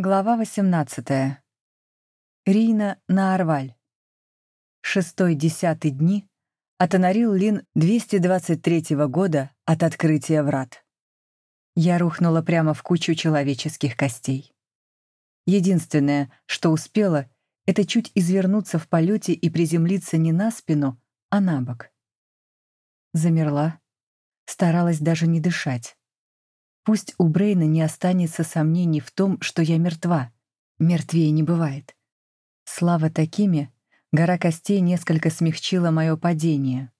Глава 18. Рина на Орваль. Шестой-десятый дни Атонарил Лин 223 года от открытия врат. Я рухнула прямо в кучу человеческих костей. Единственное, что успела, это чуть извернуться в полете и приземлиться не на спину, а на бок. Замерла, старалась даже не дышать. Пусть у Брейна не останется сомнений в том, что я мертва. Мертвее не бывает. Слава такими, гора костей несколько смягчила мое падение,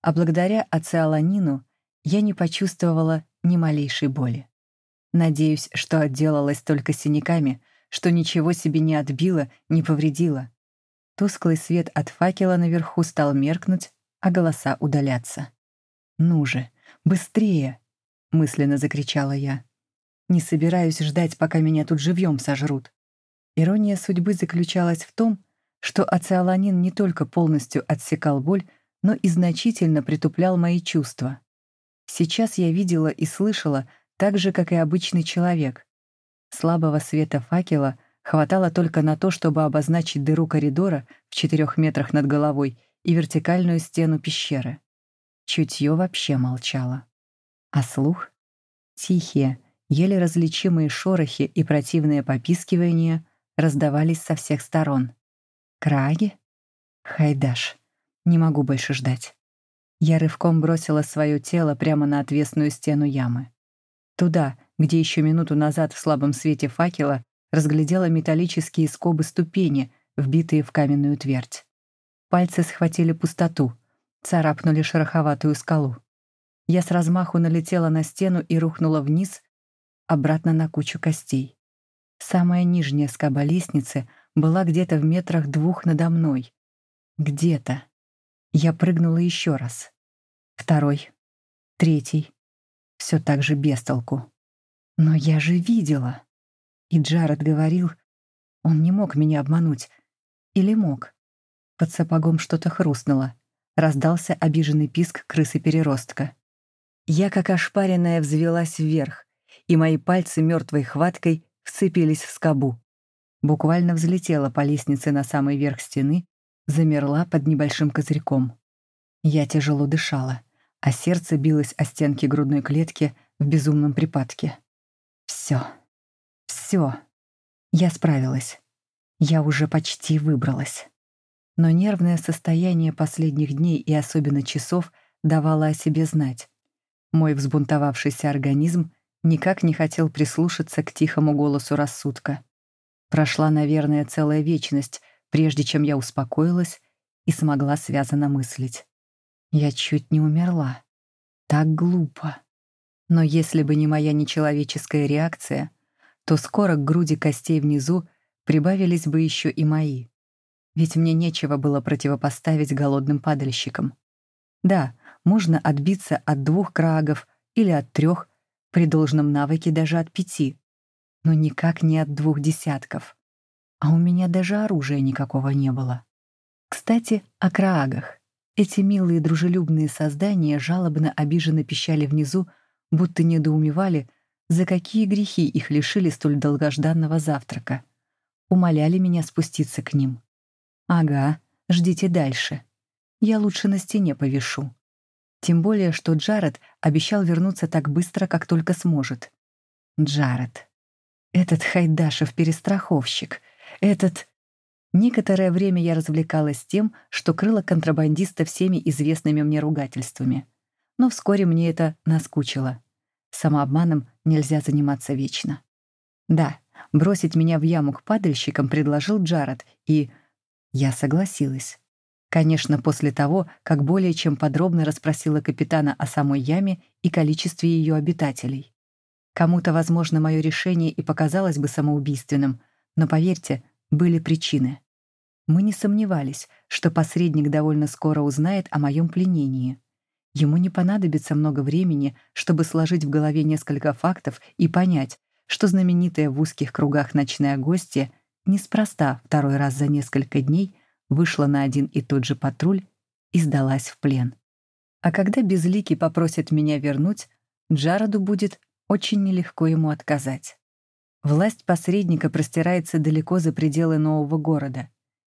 а благодаря ациаланину я не почувствовала ни малейшей боли. Надеюсь, что отделалась только синяками, что ничего себе не отбила, не повредила. Тусклый свет от факела наверху стал меркнуть, а голоса удаляться. «Ну же, быстрее!» Мысленно закричала я. Не собираюсь ждать, пока меня тут живьем сожрут. Ирония судьбы заключалась в том, что ациаланин не только полностью отсекал боль, но и значительно притуплял мои чувства. Сейчас я видела и слышала так же, как и обычный человек. Слабого света факела хватало только на то, чтобы обозначить дыру коридора в четырех метрах над головой и вертикальную стену пещеры. Чутье вообще молчало. А слух? Тихие, еле различимые шорохи и противные попискивания раздавались со всех сторон. Краги? Хайдаш. Не могу больше ждать. Я рывком бросила свое тело прямо на отвесную стену ямы. Туда, где еще минуту назад в слабом свете факела разглядела металлические скобы ступени, вбитые в каменную твердь. Пальцы схватили пустоту, царапнули шероховатую скалу. Я с размаху налетела на стену и рухнула вниз, обратно на кучу костей. Самая нижняя скоба лестницы была где-то в метрах двух надо мной. Где-то. Я прыгнула еще раз. Второй. Третий. Все так же без толку. Но я же видела. И Джаред говорил, он не мог меня обмануть. Или мог? Под сапогом что-то хрустнуло. Раздался обиженный писк крысы-переростка. Я, как ошпаренная, взвелась вверх, и мои пальцы мертвой хваткой вцепились в скобу. Буквально взлетела по лестнице на самый верх стены, замерла под небольшим козырьком. Я тяжело дышала, а сердце билось о стенки грудной клетки в безумном припадке. Все, все. Я справилась. Я уже почти выбралась. Но нервное состояние последних дней и особенно часов давало о себе знать. Мой взбунтовавшийся организм никак не хотел прислушаться к тихому голосу рассудка. Прошла, наверное, целая вечность, прежде чем я успокоилась и смогла связанно мыслить. Я чуть не умерла. Так глупо. Но если бы не моя нечеловеческая реакция, то скоро к груди костей внизу прибавились бы еще и мои. Ведь мне нечего было противопоставить голодным падальщикам. Да, можно отбиться от двух крагов или от трех, при должном навыке даже от пяти, но никак не от двух десятков. А у меня даже оружия никакого не было. Кстати, о краагах. Эти милые дружелюбные создания жалобно обиженно пищали внизу, будто недоумевали, за какие грехи их лишили столь долгожданного завтрака. Умоляли меня спуститься к ним. «Ага, ждите дальше. Я лучше на стене повешу». Тем более, что Джаред обещал вернуться так быстро, как только сможет. Джаред. Этот Хайдашев перестраховщик. Этот... Некоторое время я развлекалась тем, что крыла контрабандиста всеми известными мне ругательствами. Но вскоре мне это наскучило. Самообманом нельзя заниматься вечно. Да, бросить меня в яму к падальщикам предложил Джаред, и я согласилась. Конечно, после того, как более чем подробно расспросила капитана о самой яме и количестве ее обитателей. Кому-то, возможно, мое решение и показалось бы самоубийственным, но, поверьте, были причины. Мы не сомневались, что посредник довольно скоро узнает о моем пленении. Ему не понадобится много времени, чтобы сложить в голове несколько фактов и понять, что знаменитая в узких кругах ночная гостья неспроста второй раз за несколько дней вышла на один и тот же патруль и сдалась в плен. А когда Безликий попросит меня вернуть, Джароду будет очень нелегко ему отказать. Власть посредника простирается далеко за пределы нового города.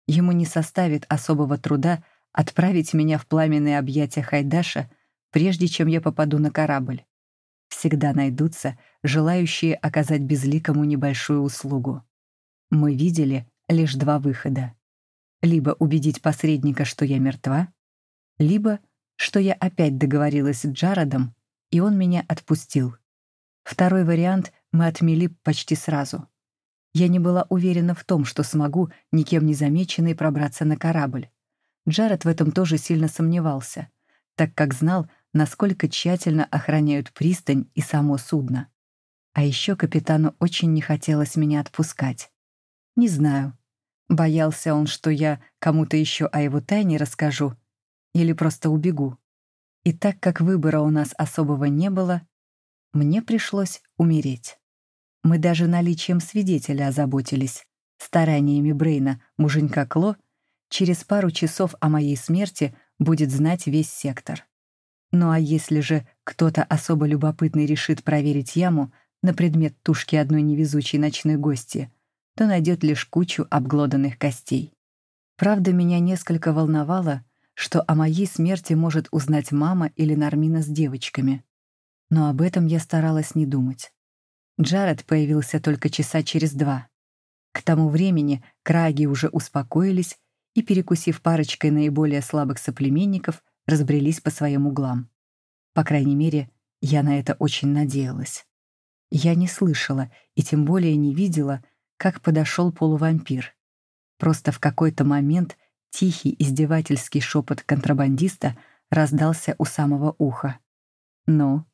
Ему не составит особого труда отправить меня в пламенные объятия Хайдаша, прежде чем я попаду на корабль. Всегда найдутся желающие оказать безликому небольшую услугу. Мы видели лишь два выхода. Либо убедить посредника, что я мертва, либо, что я опять договорилась с Джародом, и он меня отпустил. Второй вариант мы отмели почти сразу. Я не была уверена в том, что смогу, никем не замеченной, пробраться на корабль. Джаред в этом тоже сильно сомневался, так как знал, насколько тщательно охраняют пристань и само судно. А еще капитану очень не хотелось меня отпускать. Не знаю, боялся он, что я кому-то еще о его тайне расскажу или просто убегу. И так как выбора у нас особого не было, мне пришлось умереть. Мы даже наличием свидетеля озаботились. Стараниями Брейна, муженька Кло, через пару часов о моей смерти будет знать весь сектор. Ну а если же кто-то особо любопытный решит проверить яму на предмет тушки одной невезучей ночной гости, то найдет лишь кучу обглоданных костей. Правда, меня несколько волновало, что о моей смерти может узнать мама или Нармина с девочками. Но об этом я старалась не думать. Джаред появился только часа через два. К тому времени краги уже успокоились и, перекусив парочкой наиболее слабых соплеменников, разбрелись по своим углам. По крайней мере, я на это очень надеялась. Я не слышала и тем более не видела, как подошел полувампир. Просто в какой-то момент тихий издевательский шепот контрабандиста раздался у самого уха. «Ну,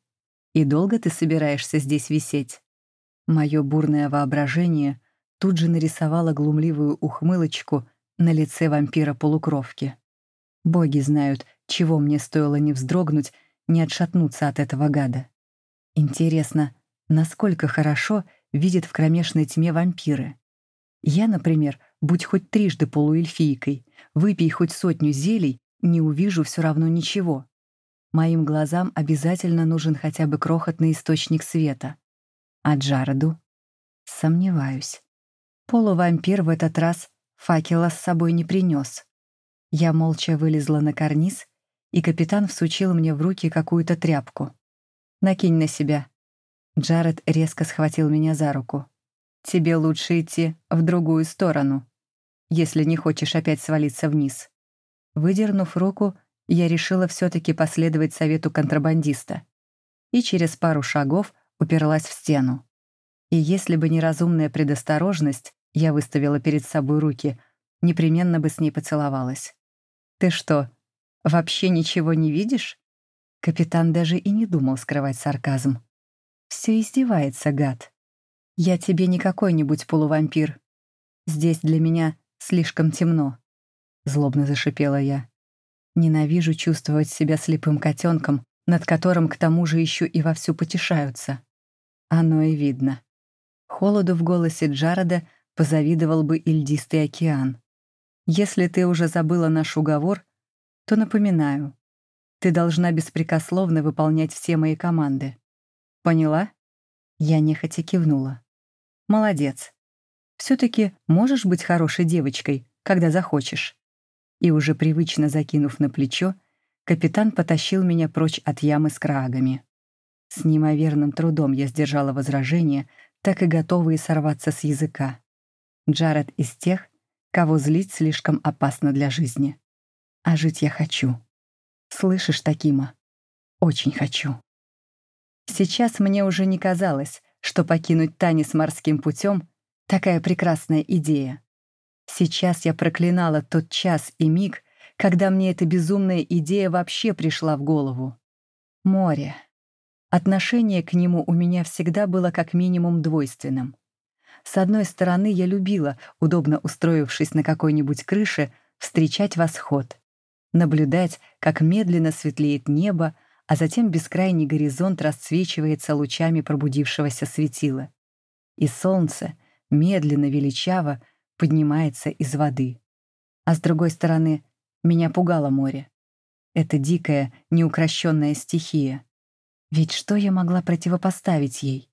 и долго ты собираешься здесь висеть?» Мое бурное воображение тут же нарисовало глумливую ухмылочку на лице вампира-полукровки. Боги знают, чего мне стоило не вздрогнуть, не отшатнуться от этого гада. Интересно, насколько хорошо видят в кромешной тьме вампиры? Я, например, будь хоть трижды полуэльфийкой, выпей хоть сотню зелий, не увижу все равно ничего. Моим глазам обязательно нужен хотя бы крохотный источник света. А Джареду? Сомневаюсь. Полувампир в этот раз факела с собой не принес. Я молча вылезла на карниз, и капитан всучил мне в руки какую-то тряпку. «Накинь на себя». Джаред резко схватил меня за руку. «Тебе лучше идти в другую сторону, если не хочешь опять свалиться вниз». Выдернув руку, я решила все-таки последовать совету контрабандиста. И через пару шагов уперлась в стену. И если бы не разумная предосторожность, я выставила перед собой руки, непременно бы с ней поцеловалась. «Ты что, вообще ничего не видишь?» Капитан даже и не думал скрывать сарказм. «Все издевается, гад. Я тебе не какой-нибудь полувампир. Здесь для меня слишком темно», — злобно зашипела я. «Ненавижу чувствовать себя слепым котенком, над которым к тому же еще и вовсю потешаются. Оно и видно. Холоду в голосе Джареда позавидовал бы и льдистый океан. Если ты уже забыла наш уговор, то напоминаю. Ты должна беспрекословно выполнять все мои команды. Поняла? Я нехотя кивнула. Молодец. Все-таки можешь быть хорошей девочкой, когда захочешь. И уже привычно закинув на плечо, капитан потащил меня прочь от ямы с крагами. С неимоверным трудом я сдержала возражения, так и готовые сорваться с языка. Джаред из тех, кого злить слишком опасно для жизни. А жить я хочу. Слышишь, Такима? Очень хочу. Сейчас мне уже не казалось, что покинуть танец морским путем — такая прекрасная идея. Сейчас я проклинала тот час и миг, когда мне эта безумная идея вообще пришла в голову. Море. Отношение к нему у меня всегда было как минимум двойственным. С одной стороны, я любила, удобно устроившись на какой-нибудь крыше, встречать восход, наблюдать, как медленно светлеет небо, а затем бескрайний горизонт расцвечивается лучами пробудившегося светила. И солнце, медленно, величаво, поднимается из воды. А с другой стороны, меня пугало море. Это дикая, неукрощенная стихия — ведь что я могла противопоставить ей?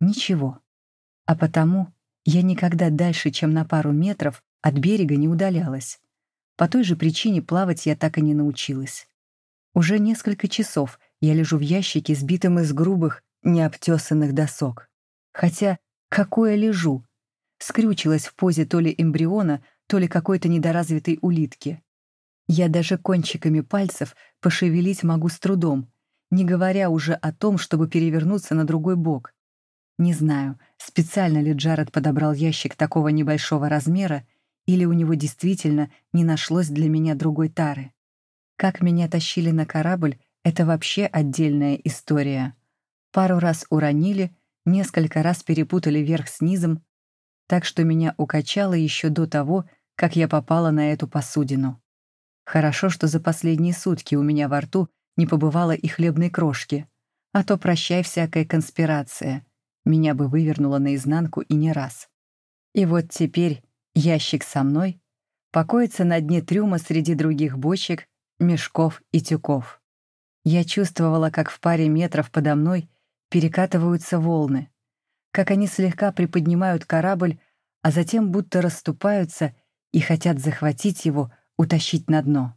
Ничего. А потому я никогда дальше, чем на пару метров, от берега не удалялась. По той же причине плавать я так и не научилась. Уже несколько часов я лежу в ящике, сбитом из грубых, необтесанных досок. Хотя какое лежу? Скрючилась в позе то ли эмбриона, то ли какой-то недоразвитой улитки. Я даже кончиками пальцев пошевелить могу с трудом, не говоря уже о том, чтобы перевернуться на другой бок. Не знаю, специально ли Джаред подобрал ящик такого небольшого размера, или у него действительно не нашлось для меня другой тары. Как меня тащили на корабль — это вообще отдельная история. Пару раз уронили, несколько раз перепутали верх с низом, так что меня укачало еще до того, как я попала на эту посудину. Хорошо, что за последние сутки у меня во рту не побывало и хлебной крошки, а то прощай всякая конспирация. Меня бы вывернуло наизнанку и не раз. И вот теперь ящик со мной покоится на дне трюма среди других бочек, мешков и тюков. Я чувствовала, как в паре метров подо мной перекатываются волны, как они слегка приподнимают корабль, а затем будто расступаются и хотят захватить его, утащить на дно.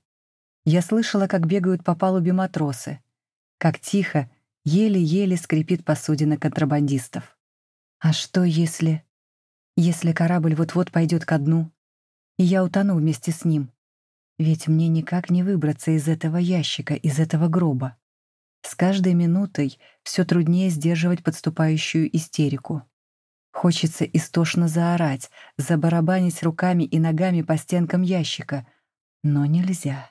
Я слышала, как бегают по палубе матросы, как тихо, еле-еле скрипит посудина контрабандистов. А что если... Если корабль вот-вот пойдет ко дну, и я утону вместе с ним? Ведь мне никак не выбраться из этого ящика, из этого гроба. С каждой минутой все труднее сдерживать подступающую истерику. Хочется истошно заорать, забарабанить руками и ногами по стенкам ящика, но нельзя.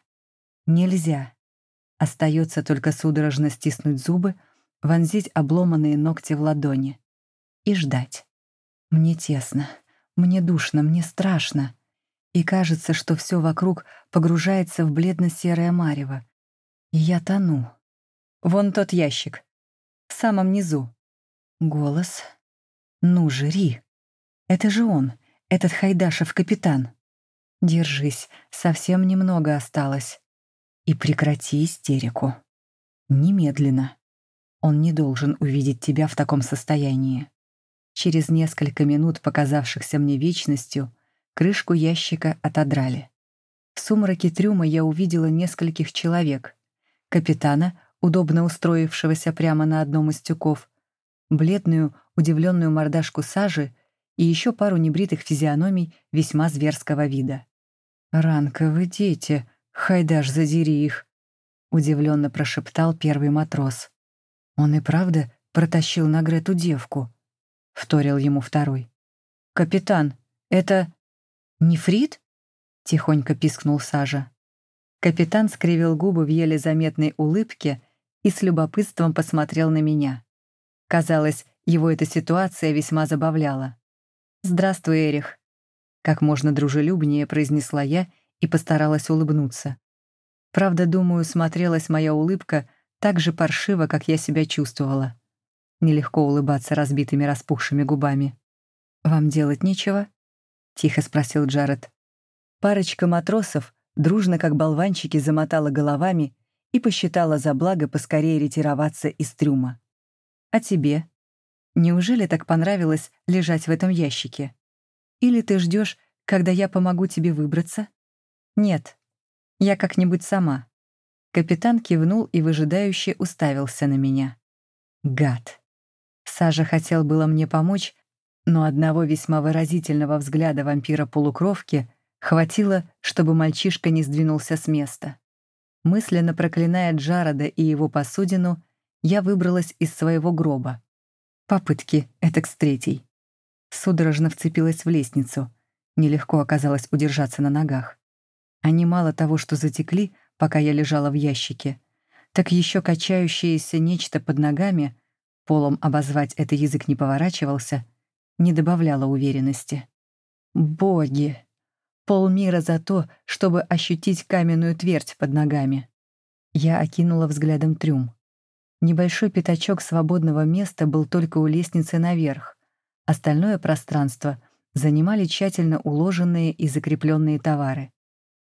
Нельзя. Остается только судорожно стиснуть зубы, вонзить обломанные ногти в ладони и ждать. Мне тесно, мне душно, мне страшно. И кажется, что все вокруг погружается в бледно-серое марево. И я тону. Вон тот ящик. В самом низу. Голос. «Ну же, Ри! Это же он, этот Хайдашев капитан. Держись, совсем немного осталось. И прекрати истерику. Немедленно. Он не должен увидеть тебя в таком состоянии. Через несколько минут, показавшихся мне вечностью, крышку ящика отодрали. В сумраке трюма я увидела нескольких человек. Капитана, удобно устроившегося прямо на одном из тюков, бледную, удивленную мордашку сажи и еще пару небритых физиономий весьма зверского вида. «Ранковы дети!» «Хайдаш, задери их!» — удивленно прошептал первый матрос. «Он и правда протащил на Грету девку?» — вторил ему второй. «Капитан, это... нефрит?» — тихонько пискнул Сажа. Капитан скривил губы в еле заметной улыбке и с любопытством посмотрел на меня. Казалось, его эта ситуация весьма забавляла. «Здравствуй, Эрих», — как можно дружелюбнее произнесла я и постаралась улыбнуться. Правда, думаю, смотрелась моя улыбка так же паршиво, как я себя чувствовала. Нелегко улыбаться разбитыми распухшими губами. «Вам делать нечего?» — тихо спросил Джаред. Парочка матросов дружно, как болванчики, замотала головами и посчитала за благо поскорее ретироваться из трюма. «А тебе? Неужели так понравилось лежать в этом ящике? Или ты ждешь, когда я помогу тебе выбраться?» «Нет, я как-нибудь сама». Капитан кивнул и выжидающе уставился на меня. Гад. Сажа хотел было мне помочь, но одного весьма выразительного взгляда вампира-полукровки хватило, чтобы мальчишка не сдвинулся с места. Мысленно проклиная Джарода и его посудину, я выбралась из своего гроба. Попытки, этак с третьей. Судорожно вцепилась в лестницу. Нелегко оказалось удержаться на ногах. Они мало того, что затекли, пока я лежала в ящике, так еще качающееся нечто под ногами, полом обозвать это язык не поворачивался, не добавляло уверенности. Боги! Полмира за то, чтобы ощутить каменную твердь под ногами. Я окинула взглядом трюм. Небольшой пятачок свободного места был только у лестницы наверх. Остальное пространство занимали тщательно уложенные и закрепленные товары.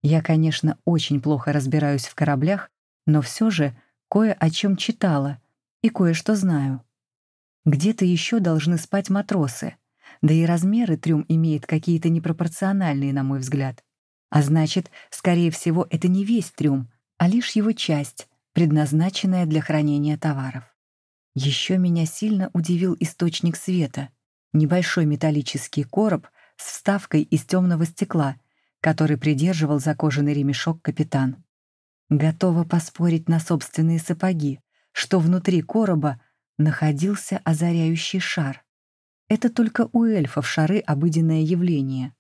Я, конечно, очень плохо разбираюсь в кораблях, но все же кое о чем читала и кое-что знаю. Где-то еще должны спать матросы, Да и размеры трюм имеет какие-то непропорциональные, на мой взгляд. А значит, скорее всего, это не весь трюм, а лишь его часть, предназначенная для хранения товаров. Еще меня сильно удивил источник света — небольшой металлический короб с вставкой из темного стекла, который придерживал за кожаный ремешок капитан. Готова поспорить на собственные сапоги, что внутри короба находился озаряющий шар. Это только у эльфов шары — обыденное явление.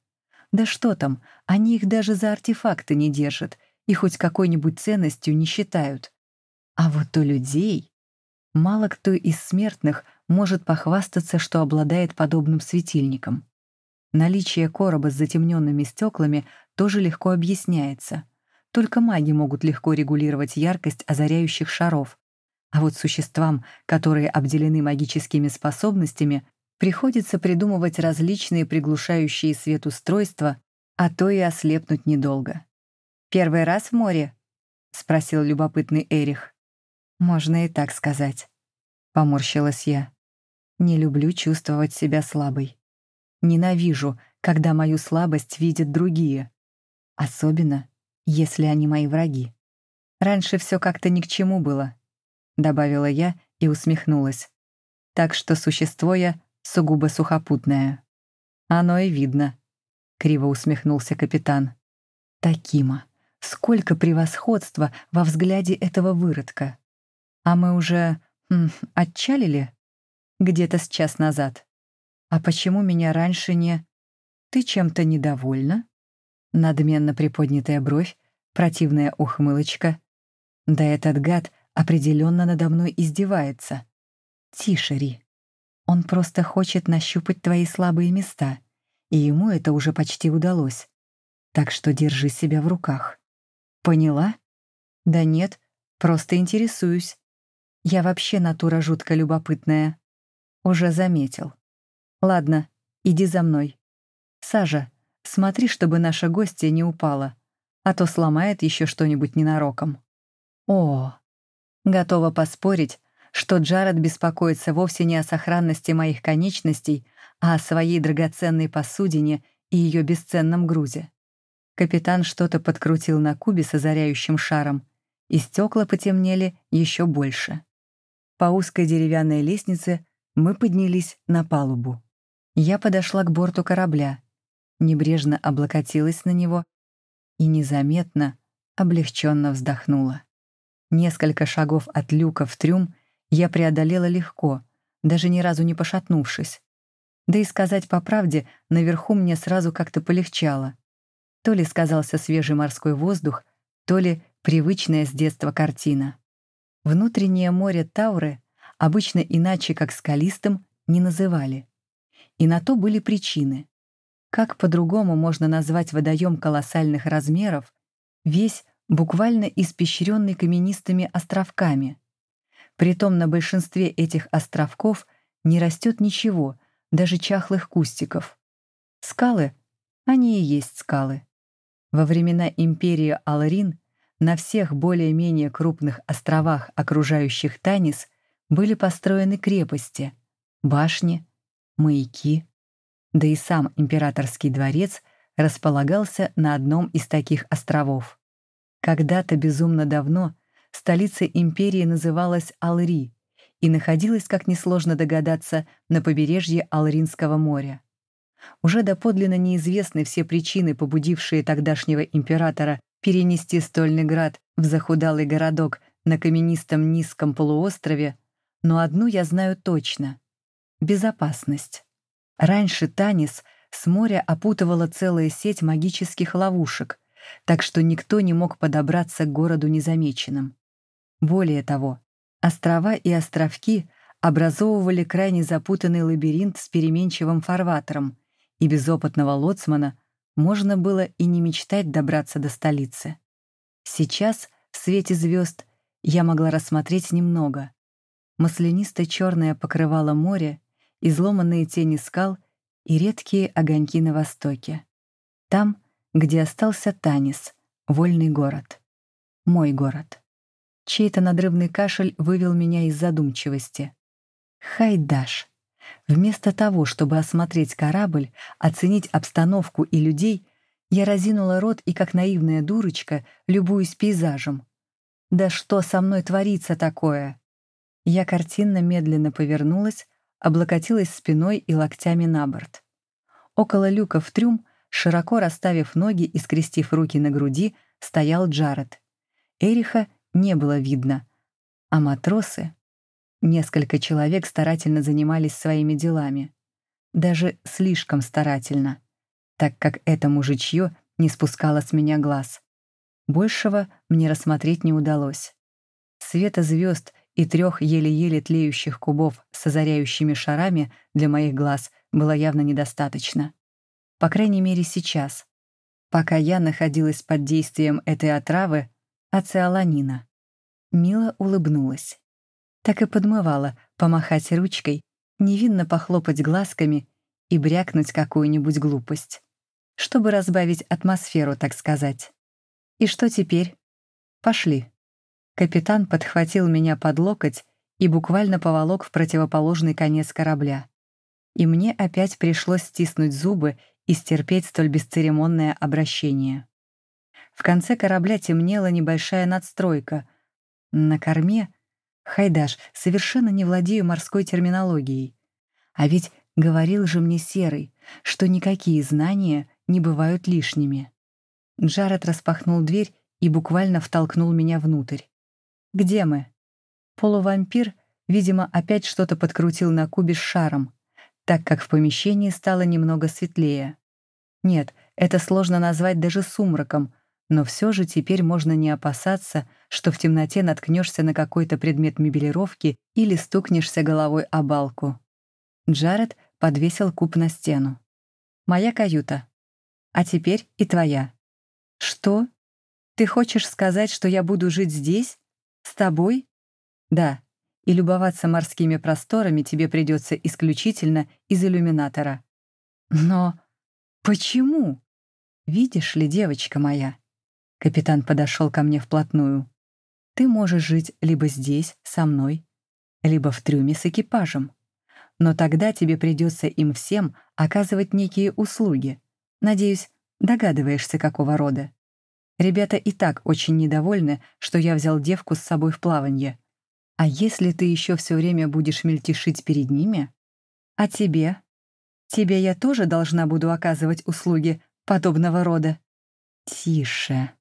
Да что там, они их даже за артефакты не держат и хоть какой-нибудь ценностью не считают. А вот у людей мало кто из смертных может похвастаться, что обладает подобным светильником. Наличие короба с затемненными стеклами тоже легко объясняется. Только маги могут легко регулировать яркость озаряющих шаров. А вот существам, которые обделены магическими способностями, приходится придумывать различные приглушающие свет устройства, а то и ослепнуть недолго. «Первый раз в море?» — спросил любопытный Эрих. «Можно и так сказать», — поморщилась я. «Не люблю чувствовать себя слабой. Ненавижу, когда мою слабость видят другие. Особенно, если они мои враги. Раньше все как-то ни к чему было, добавила я и усмехнулась. Так что существо я сугубо сухопутное. Оно и видно, криво усмехнулся капитан. Такима, сколько превосходства во взгляде этого выродка. А мы уже м, отчалили где-то с час назад. А почему меня раньше не... Ты чем-то недовольна? Надменно приподнятая бровь, противная ухмылочка. Да этот гад определенно надо мной издевается. Тише, Ри. Он просто хочет нащупать твои слабые места, и ему это уже почти удалось. Так что держи себя в руках. Поняла? Да нет, просто интересуюсь. Я вообще натура жутко любопытная. Уже заметил. Ладно, иди за мной. Сажа, смотри, чтобы наша гостья не упала, а то сломает еще что-нибудь ненароком. О, готова поспорить, что Джаред беспокоится вовсе не о сохранности моих конечностей, а о своей драгоценной посудине и ее бесценном грузе. Капитан что-то подкрутил на кубе с озаряющим шаром, и стекла потемнели еще больше. По узкой деревянной лестнице мы поднялись на палубу. Я подошла к борту корабля, небрежно облокотилась на него и незаметно, облегченно вздохнула. Несколько шагов от люка в трюм я преодолела легко, даже ни разу не пошатнувшись. Да и сказать по правде, наверху мне сразу как-то полегчало. То ли сказался свежий морской воздух, то ли привычная с детства картина. Внутреннее море Тауры обычно иначе как скалистым не называли. И на то были причины. Как по-другому можно назвать водоем колоссальных размеров, весь буквально испещренный каменистыми островками? Притом на большинстве этих островков не растет ничего, даже чахлых кустиков. Скалы, они и есть скалы. Во времена империи Алрин на всех более-менее крупных островах, окружающих Танис, были построены крепости, башни, маяки, да и сам императорский дворец располагался на одном из таких островов. Когда-то безумно давно столица империи называлась Алри и находилась, как несложно догадаться, на побережье Алринского моря. Уже доподлинно неизвестны все причины, побудившие тогдашнего императора перенести Стольный град в захудалый городок на каменистом низком полуострове, но одну я знаю точно безопасность. Раньше Танис с моря опутывала целая сеть магических ловушек, так что никто не мог подобраться к городу незамеченным. Более того, острова и островки образовывали крайне запутанный лабиринт с переменчивым фарватером, и без опытного лоцмана можно было и не мечтать добраться до столицы. Сейчас, в свете звезд, я могла рассмотреть немного. Маслянисто-черное покрывало море изломанные тени скал и редкие огоньки на востоке. Там, где остался Танис, вольный город. Мой город. Чей-то надрывный кашель вывел меня из задумчивости. Хайдаш. Вместо того, чтобы осмотреть корабль, оценить обстановку и людей, я разинула рот и, как наивная дурочка, любуюсь пейзажем. Да что со мной творится такое? Я картинно медленно повернулась, облокотилась спиной и локтями на борт. Около люка в трюм, широко расставив ноги и скрестив руки на груди, стоял Джаред. Эриха не было видно, а матросы... Несколько человек старательно занимались своими делами. Даже слишком старательно, так как это мужичье не спускало с меня глаз. Большего мне рассмотреть не удалось. Света звезд и трех еле-еле тлеющих кубов с озаряющими шарами для моих глаз было явно недостаточно. По крайней мере, сейчас, пока я находилась под действием этой отравы, ациаланина. Мила улыбнулась так и подмывала помахать ручкой, невинно похлопать глазками и брякнуть какую-нибудь глупость, чтобы разбавить атмосферу, так сказать. И что теперь? Пошли. Капитан подхватил меня под локоть и буквально поволок в противоположный конец корабля. И мне опять пришлось стиснуть зубы и стерпеть столь бесцеремонное обращение. В конце корабля темнела небольшая надстройка. На корме Хайдаш, совершенно не владею морской терминологией. А ведь говорил же мне Серый, что никакие знания не бывают лишними. Джаред распахнул дверь и буквально втолкнул меня внутрь. «Где мы?» Полувампир, видимо, опять что-то подкрутил на кубе с шаром, так как в помещении стало немного светлее. Нет, это сложно назвать даже сумраком, но все же теперь можно не опасаться, что в темноте наткнешься на какой-то предмет мебелировки или стукнешься головой о балку. Джаред подвесил куб на стену. «Моя каюта. А теперь и твоя». «Что? Ты хочешь сказать, что я буду жить здесь? С тобой?» «Да, и любоваться морскими просторами тебе придется исключительно из иллюминатора». «Но почему?» «Видишь ли, девочка моя?» Капитан подошел ко мне вплотную. «Ты можешь жить либо здесь, со мной, либо в трюме с экипажем. Но тогда тебе придется им всем оказывать некие услуги. Надеюсь, догадываешься, какого рода. Ребята и так очень недовольны, что я взял девку с собой в плаванье. А если ты еще все время будешь мельтешить перед ними? А тебе? Тебе я тоже должна буду оказывать услуги подобного рода? Тише.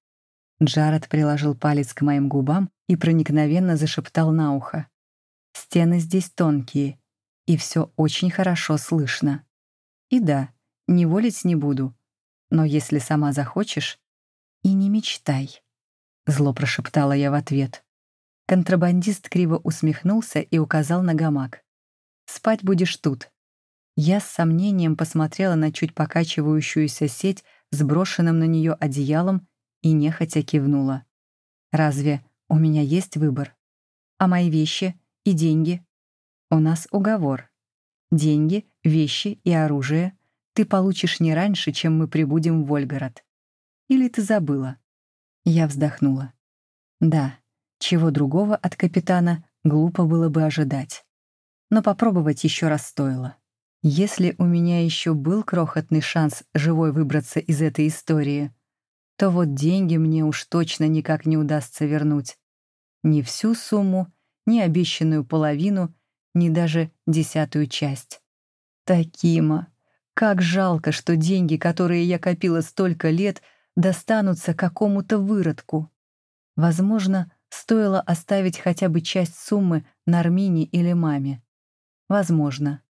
Джаред приложил палец к моим губам и проникновенно зашептал на ухо. «Стены здесь тонкие, и все очень хорошо слышно. И да, не волить не буду, но если сама захочешь, и не мечтай», — зло прошептала я в ответ. Контрабандист криво усмехнулся и указал на гамак. «Спать будешь тут». Я с сомнением посмотрела на чуть покачивающуюся сеть с брошенным на нее одеялом и нехотя кивнула. «Разве у меня есть выбор? А мои вещи и деньги? У нас уговор. Деньги, вещи и оружие ты получишь не раньше, чем мы прибудем в Вольгород. Или ты забыла?» Я вздохнула. «Да, чего другого от капитана глупо было бы ожидать. Но попробовать еще раз стоило. Если у меня еще был крохотный шанс живой выбраться из этой истории — то вот деньги мне уж точно никак не удастся вернуть. Ни всю сумму, ни обещанную половину, ни даже десятую часть. Такима, как жалко, что деньги, которые я копила столько лет, достанутся какому-то выродку. Возможно, стоило оставить хотя бы часть суммы Нармине или маме. Возможно.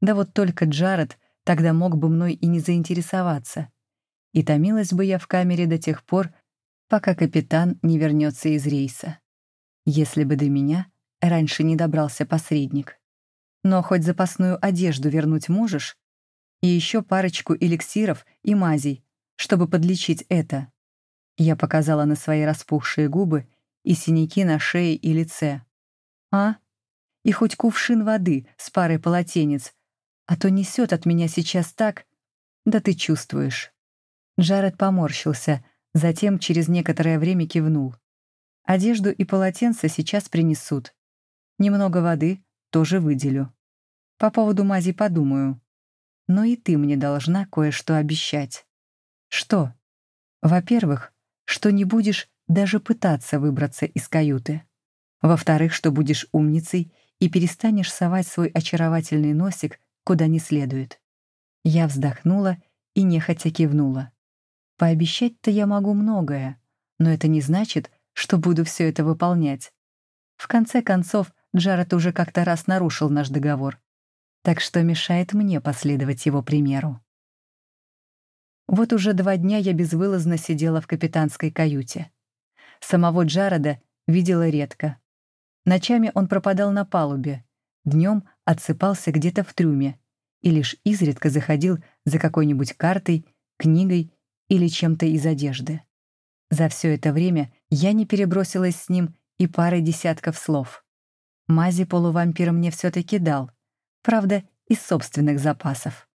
Да вот только Джаред тогда мог бы мной и не заинтересоваться и томилась бы я в камере до тех пор, пока капитан не вернется из рейса. Если бы до меня раньше не добрался посредник. Но хоть запасную одежду вернуть можешь, и еще парочку эликсиров и мазей, чтобы подлечить это. Я показала на свои распухшие губы и синяки на шее и лице. А? И хоть кувшин воды с парой полотенец, а то несет от меня сейчас так, да ты чувствуешь. Джаред поморщился, затем через некоторое время кивнул. «Одежду и полотенце сейчас принесут. Немного воды тоже выделю». По поводу мази подумаю. Но и ты мне должна кое-что обещать. Что? Во-первых, что не будешь даже пытаться выбраться из каюты. Во-вторых, что будешь умницей и перестанешь совать свой очаровательный носик куда не следует. Я вздохнула и нехотя кивнула. Пообещать-то я могу многое, но это не значит, что буду все это выполнять. В конце концов, Джаред уже как-то раз нарушил наш договор, так что мешает мне последовать его примеру. Вот уже два дня я безвылазно сидела в капитанской каюте. Самого Джареда видела редко. Ночами он пропадал на палубе, днем отсыпался где-то в трюме и лишь изредка заходил за какой-нибудь картой, книгой или чем-то из одежды. За все это время я не перебросилась с ним и парой десятков слов. Мази полувампира мне все-таки дал, правда, из собственных запасов.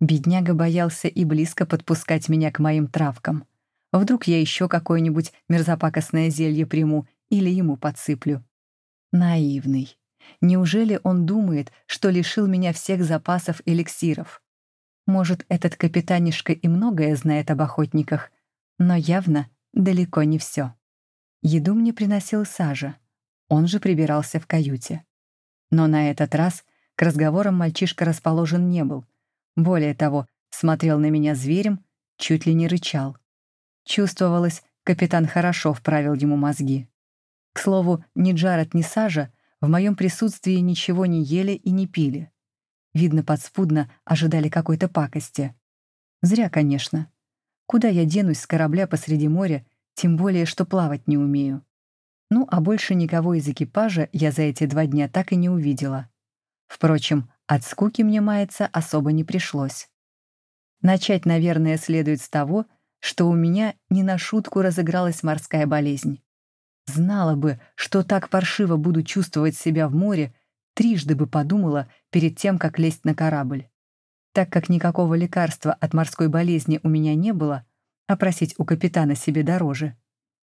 Бедняга боялся и близко подпускать меня к моим травкам. Вдруг я еще какое-нибудь мерзопакостное зелье приму или ему подсыплю. Наивный. Неужели он думает, что лишил меня всех запасов эликсиров? Может, этот капитанишка и многое знает об охотниках, но явно далеко не все. Еду мне приносил Сажа. Он же прибирался в каюте. Но на этот раз к разговорам мальчишка расположен не был. Более того, смотрел на меня зверем, чуть ли не рычал. Чувствовалось, капитан хорошо вправил ему мозги. К слову, ни Джаред, ни Сажа в моем присутствии ничего не ели и не пили. Видно, подспудно ожидали какой-то пакости. Зря, конечно. Куда я денусь с корабля посреди моря, тем более, что плавать не умею. Ну, а больше никого из экипажа я за эти два дня так и не увидела. Впрочем, от скуки мне маяться особо не пришлось. Начать, наверное, следует с того, что у меня не на шутку разыгралась морская болезнь. Знала бы, что так паршиво буду чувствовать себя в море, трижды бы подумала перед тем, как лезть на корабль. Так как никакого лекарства от морской болезни у меня не было, а просить у капитана себе дороже.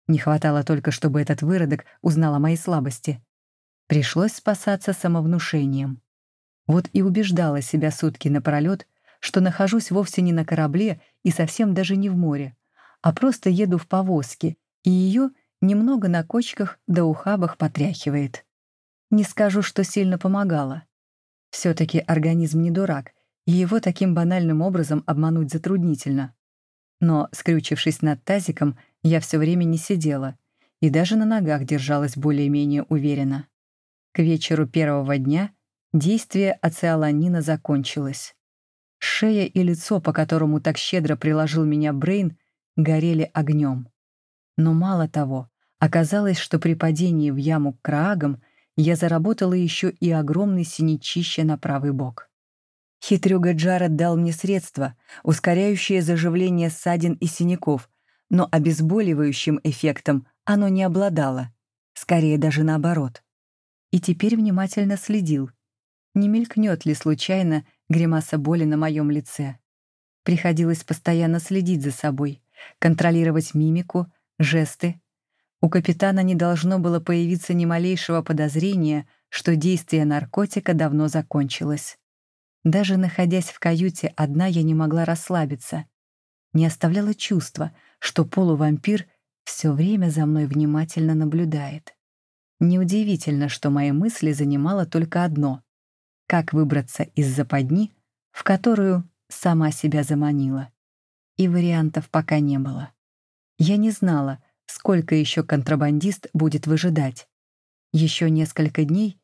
Не хватало только, чтобы этот выродок узнал о моей слабости. Пришлось спасаться самовнушением. Вот и убеждала себя сутки напролет, что нахожусь вовсе не на корабле и совсем даже не в море, а просто еду в повозке, и ее немного на кочках да ухабах потряхивает. Не скажу, что сильно помогало. Все-таки организм не дурак, и его таким банальным образом обмануть затруднительно. Но, скрючившись над тазиком, я все время не сидела и даже на ногах держалась более-менее уверенно. К вечеру первого дня действие ациаланина закончилось. Шея и лицо, по которому так щедро приложил меня Брейн, горели огнем. Но мало того, Оказалось, что при падении в яму к краагам я заработала еще и огромный синячище на правый бок. Хитрюга Джаред дал мне средства, ускоряющие заживление ссадин и синяков, но обезболивающим эффектом оно не обладало, скорее даже наоборот. И теперь внимательно следил, не мелькнет ли случайно гримаса боли на моем лице. Приходилось постоянно следить за собой, контролировать мимику, жесты, у капитана не должно было появиться ни малейшего подозрения, что действие наркотика давно закончилось. Даже находясь в каюте одна, я не могла расслабиться. Не оставляло чувство, что полувампир все время за мной внимательно наблюдает. Неудивительно, что мои мысли занимало только одно — как выбраться из западни, в которую сама себя заманила. И вариантов пока не было. Я не знала, Сколько еще контрабандист будет выжидать? Еще несколько дней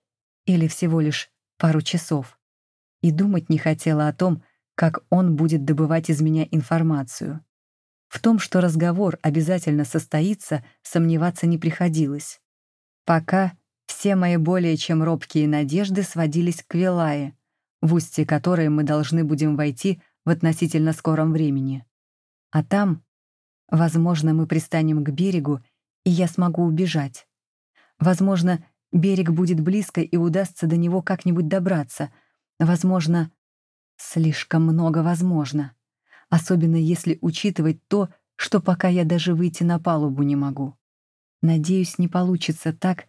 или всего лишь пару часов? И думать не хотела о том, как он будет добывать из меня информацию. В том, что разговор обязательно состоится, сомневаться не приходилось. Пока все мои более чем робкие надежды сводились к Вилае, в устье которой мы должны будем войти в относительно скором времени. А там Возможно, мы пристанем к берегу, и я смогу убежать. Возможно, берег будет близко и удастся до него как-нибудь добраться. Возможно, слишком много возможно. Особенно если учитывать то, что пока я даже выйти на палубу не могу. Надеюсь, не получится так, что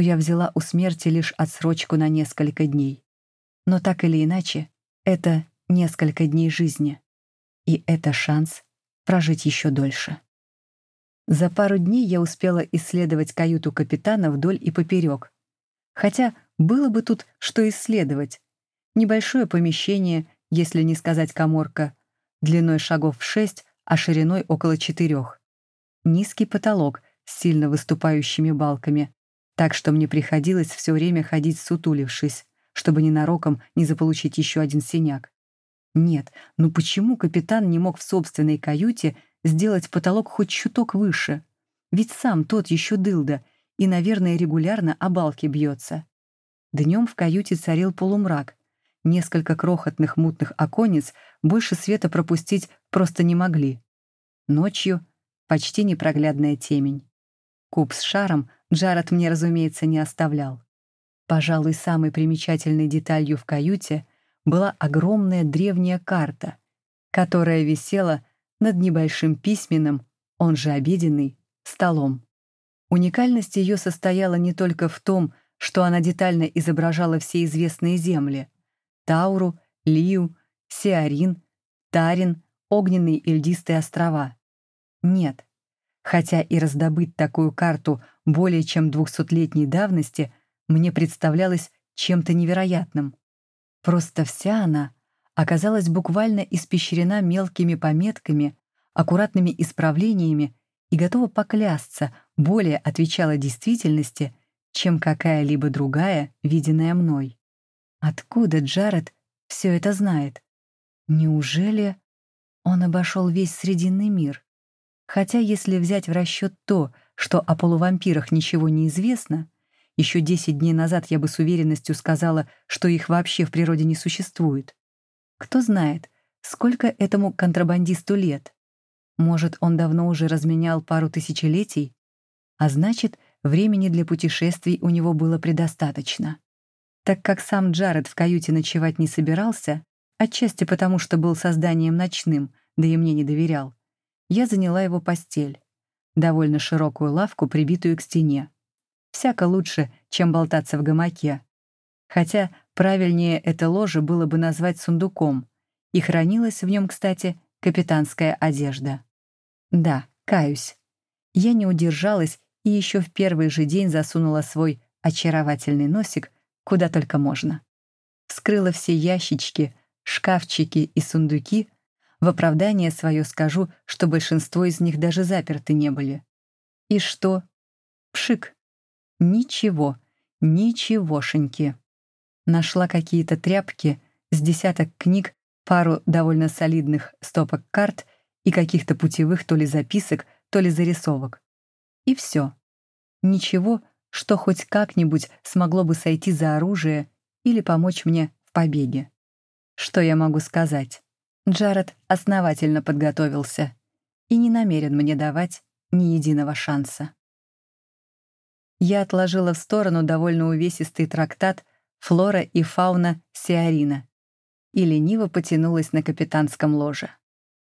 я взяла у смерти лишь отсрочку на несколько дней. Но так или иначе, это несколько дней жизни. И это шанс прожить еще дольше. За пару дней я успела исследовать каюту капитана вдоль и поперек. Хотя было бы тут что исследовать. Небольшое помещение, если не сказать коморка, длиной шагов в шесть, а шириной около четырех. Низкий потолок с сильно выступающими балками, так что мне приходилось все время ходить сутулившись, чтобы ненароком не заполучить еще один синяк. Нет, ну почему капитан не мог в собственной каюте сделать потолок хоть чуток выше? Ведь сам тот еще дылда и, наверное, регулярно о балке бьется. Днем в каюте царил полумрак. Несколько крохотных мутных оконец больше света пропустить просто не могли. Ночью почти непроглядная темень. Куб с шаром Джаред мне, разумеется, не оставлял. Пожалуй, самой примечательной деталью в каюте была огромная древняя карта, которая висела над небольшим письменным, он же обеденный, столом. Уникальность ее состояла не только в том, что она детально изображала все известные земли — Тауру, Лию, Сиарин, Тарин, огненные и льдистые острова. Нет, хотя и раздобыть такую карту более чем двухсотлетней давности мне представлялось чем-то невероятным. Просто вся она оказалась буквально испещрена мелкими пометками, аккуратными исправлениями и готова поклясться, более отвечала действительности, чем какая-либо другая, виденная мной. Откуда Джаред все это знает? Неужели он обошел весь Срединный мир? Хотя, если взять в расчет то, что о полувампирах ничего не известно, еще 10 дней назад я бы с уверенностью сказала, что их вообще в природе не существует. Кто знает, сколько этому контрабандисту лет? Может, он давно уже разменял пару тысячелетий? А значит, времени для путешествий у него было предостаточно. Так как сам Джаред в каюте ночевать не собирался, отчасти потому, что был созданием ночным, да и мне не доверял, я заняла его постель, довольно широкую лавку, прибитую к стене, Всяко лучше, чем болтаться в гамаке. Хотя правильнее это ложе было бы назвать сундуком, и хранилась в нем, кстати, капитанская одежда. Да, каюсь. Я не удержалась и еще в первый же день засунула свой очаровательный носик куда только можно. Вскрыла все ящички, шкафчики и сундуки. В оправдание свое скажу, что большинство из них даже заперты не были. И что? Пшик. Ничего, ничегошеньки. Нашла какие-то тряпки, с десяток книг, пару довольно солидных стопок карт и каких-то путевых то ли записок, то ли зарисовок. И все. Ничего, что хоть как-нибудь смогло бы сойти за оружие или помочь мне в побеге. Что я могу сказать? Джаред основательно подготовился и не намерен мне давать ни единого шанса. Я отложила в сторону довольно увесистый трактат «Флора и фауна Сиарина» и лениво потянулась на капитанском ложе.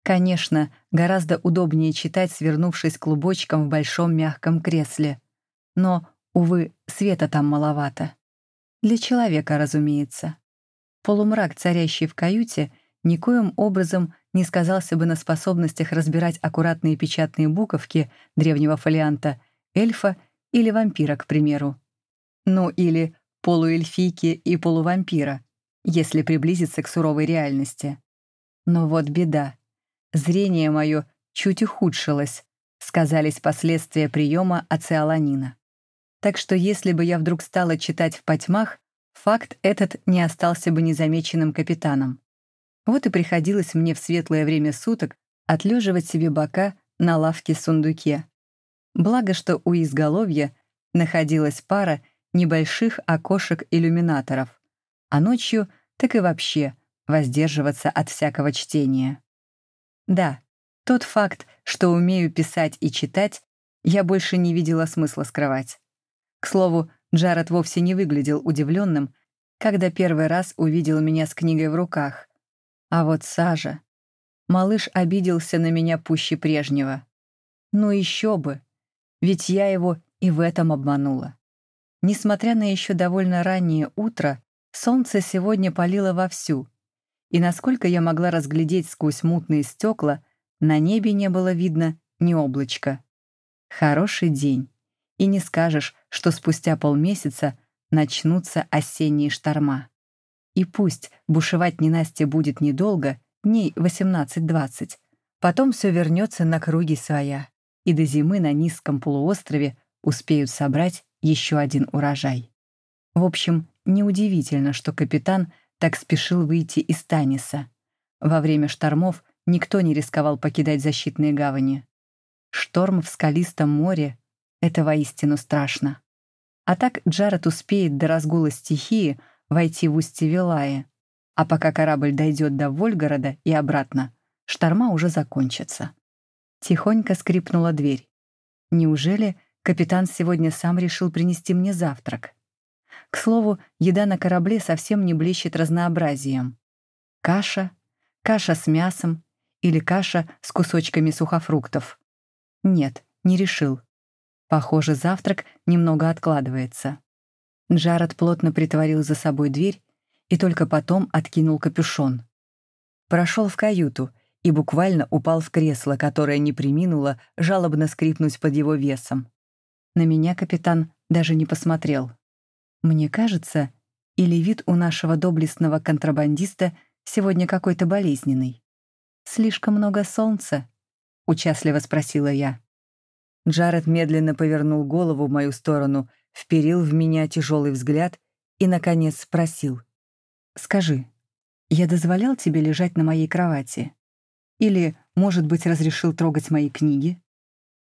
Конечно, гораздо удобнее читать, свернувшись клубочком в большом мягком кресле. Но, увы, света там маловато. Для человека, разумеется. Полумрак, царящий в каюте, никоим образом не сказался бы на способностях разбирать аккуратные печатные буковки древнего фолианта эльфа или вампира, к примеру. Ну или полуэльфийки и полувампира, если приблизиться к суровой реальности. Но вот беда. Зрение мое чуть ухудшилось, сказались последствия приема ациаланина. Так что если бы я вдруг стала читать в потьмах, факт этот не остался бы незамеченным капитаном. Вот и приходилось мне в светлое время суток отлеживать себе бока на лавке-сундуке, Благо, что у изголовья находилась пара небольших окошек-иллюминаторов, а ночью так и вообще воздерживаться от всякого чтения. Да, тот факт, что умею писать и читать, я больше не видела смысла скрывать. К слову, Джаред вовсе не выглядел удивленным, когда первый раз увидел меня с книгой в руках. А вот Сажа... Малыш обиделся на меня пуще прежнего. Ну еще бы! Ведь я его и в этом обманула. Несмотря на еще довольно раннее утро, Солнце сегодня палило вовсю, и насколько я могла разглядеть сквозь мутные стекла, на небе не было видно ни облачка. Хороший день, и не скажешь, что спустя полмесяца начнутся осенние шторма. И пусть бушевать ненастье будет недолго, дней 18-20, потом все вернется на круги своя, и до зимы на низком полуострове успеют собрать еще один урожай. В общем, неудивительно, что капитан так спешил выйти из Таниса. Во время штормов никто не рисковал покидать защитные гавани. Шторм в скалистом море — это воистину страшно. А так Джаред успеет до разгула стихии войти в устье Вилаи, а пока корабль дойдет до Вольгорода и обратно, шторма уже закончится. Тихонько скрипнула дверь. Неужели капитан сегодня сам решил принести мне завтрак? К слову, еда на корабле совсем не блещет разнообразием. Каша, каша с мясом или каша с кусочками сухофруктов. Нет, не решил. Похоже, завтрак немного откладывается. Джаред плотно притворил за собой дверь и только потом откинул капюшон. Прошел в каюту и буквально упал в кресло, которое не приминуло жалобно скрипнуть под его весом. На меня капитан даже не посмотрел. Мне кажется, или вид у нашего доблестного контрабандиста сегодня какой-то болезненный. «Слишком много солнца?» — участливо спросила я. Джаред медленно повернул голову в мою сторону, вперил в меня тяжелый взгляд и, наконец, спросил. «Скажи, я дозволял тебе лежать на моей кровати? Или, может быть, разрешил трогать мои книги?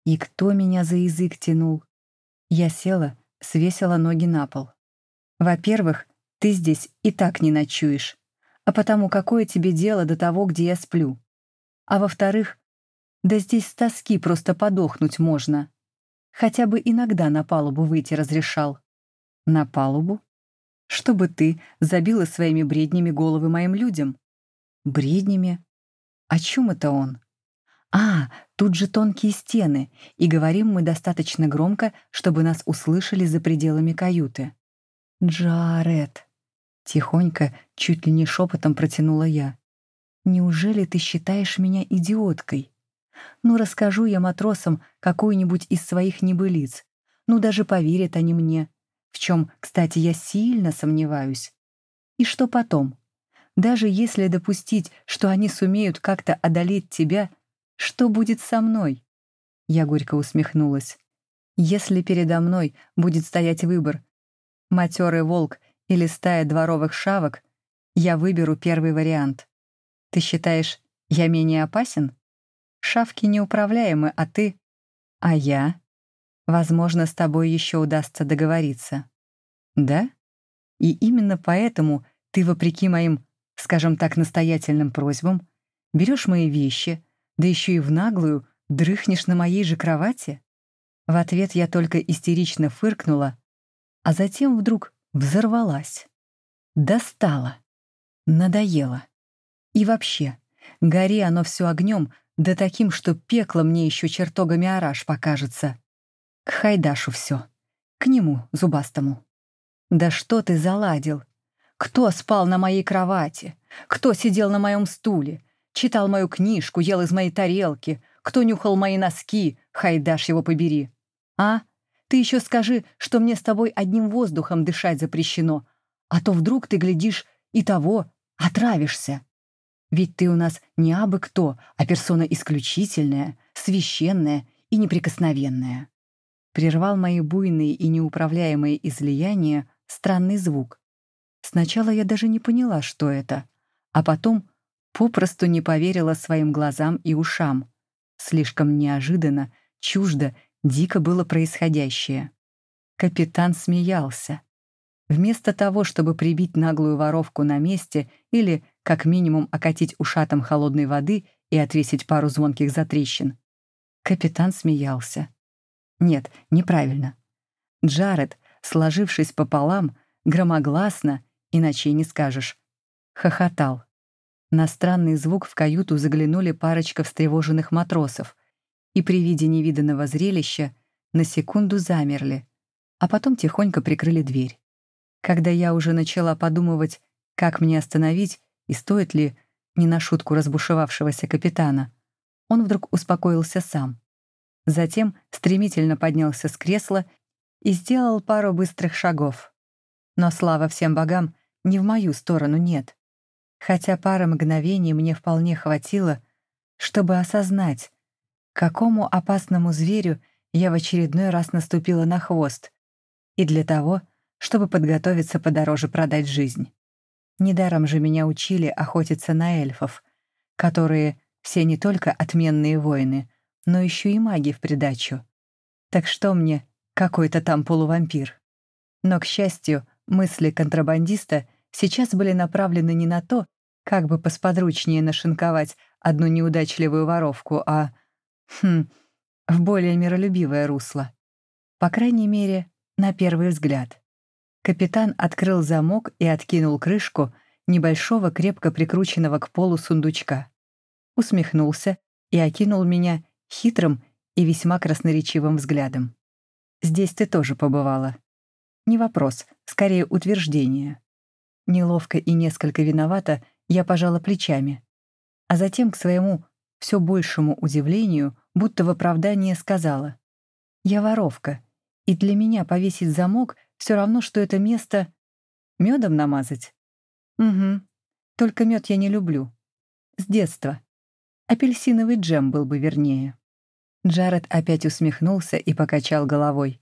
И кто меня за язык тянул?» Я села, свесила ноги на пол. «Во-первых, ты здесь и так не ночуешь, а потому какое тебе дело до того, где я сплю? А во-вторых, да здесь с тоски просто подохнуть можно. Хотя бы иногда на палубу выйти разрешал. На палубу? Чтобы ты забила своими бреднями головы моим людям. Бреднями? О чем это он? А, тут же тонкие стены, и говорим мы достаточно громко, чтобы нас услышали за пределами каюты. Джаред. Тихонько, чуть ли не шепотом протянула я. Неужели ты считаешь меня идиоткой? Ну, расскажу я матросам какую-нибудь из своих небылиц. Ну, даже поверят они мне. В чем, кстати, я сильно сомневаюсь. И что потом? Даже если допустить, что они сумеют как-то одолеть тебя, что будет со мной? Я горько усмехнулась. Если передо мной будет стоять выбор — матерый волк или стая дворовых шавок, я выберу первый вариант. Ты считаешь, я менее опасен? Шавки неуправляемы, а ты... А я? Возможно, с тобой еще удастся договориться. Да? И именно поэтому ты, вопреки моим, скажем так, настоятельным просьбам, берешь мои вещи, да еще и в наглую дрыхнешь на моей же кровати? В ответ я только истерично фыркнула, а затем вдруг взорвалась. Достала. Надоело. И вообще, гори оно все огнем, да таким, что пекло мне еще чертогами ораж покажется. К Хайдашу все. К нему, зубастому. Да что ты заладил? Кто спал на моей кровати? Кто сидел на моем стуле? Читал мою книжку, ел из моей тарелки? Кто нюхал мои носки? Хайдаш его побери. А? Ты еще скажи, что мне с тобой одним воздухом дышать запрещено, а то вдруг ты глядишь и того отравишься. Ведь ты у нас не абы кто, а персона исключительная, священная и неприкосновенная. Прервал мои буйные и неуправляемые излияния странный звук. Сначала я даже не поняла, что это, а потом попросту не поверила своим глазам и ушам. Слишком неожиданно, чуждо, дико было происходящее. Капитан смеялся. Вместо того, чтобы прибить наглую воровку на месте или, как минимум, окатить ушатом холодной воды и отвесить пару звонких затрещин, капитан смеялся. Нет, неправильно. Джаред, сложившись пополам, громогласно, иначе не скажешь, хохотал. На странный звук в каюту заглянули парочка встревоженных матросов и при виде невиданного зрелища на секунду замерли, а потом тихонько прикрыли дверь. Когда я уже начала подумывать, как мне остановить и стоит ли не на шутку разбушевавшегося капитана, он вдруг успокоился сам. Затем стремительно поднялся с кресла и сделал пару быстрых шагов. Но слава всем богам, не в мою сторону нет. Хотя пара мгновений мне вполне хватило, чтобы осознать, какому опасному зверю я в очередной раз наступила на хвост, и для того, чтобы подготовиться подороже продать жизнь. Недаром же меня учили охотиться на эльфов, которые все не только отменные воины, но еще и маги в придачу. Так что мне какой-то там полувампир? Но, к счастью, мысли контрабандиста сейчас были направлены не на то, как бы посподручнее нашинковать одну неудачливую воровку, а... Хм, в более миролюбивое русло. По крайней мере, на первый взгляд. Капитан открыл замок и откинул крышку небольшого крепко прикрученного к полу сундучка. Усмехнулся и окинул меня хитрым и весьма красноречивым взглядом. «Здесь ты тоже побывала». Не вопрос, скорее утверждение. Неловко и несколько виновата я пожала плечами, а затем к своему все большему удивлению, будто в оправдание сказала. «Я воровка, и для меня повесить замок все равно, что это место медом намазать». «Угу, только мед я не люблю. С детства. Апельсиновый джем был бы вернее». Джаред опять усмехнулся и покачал головой,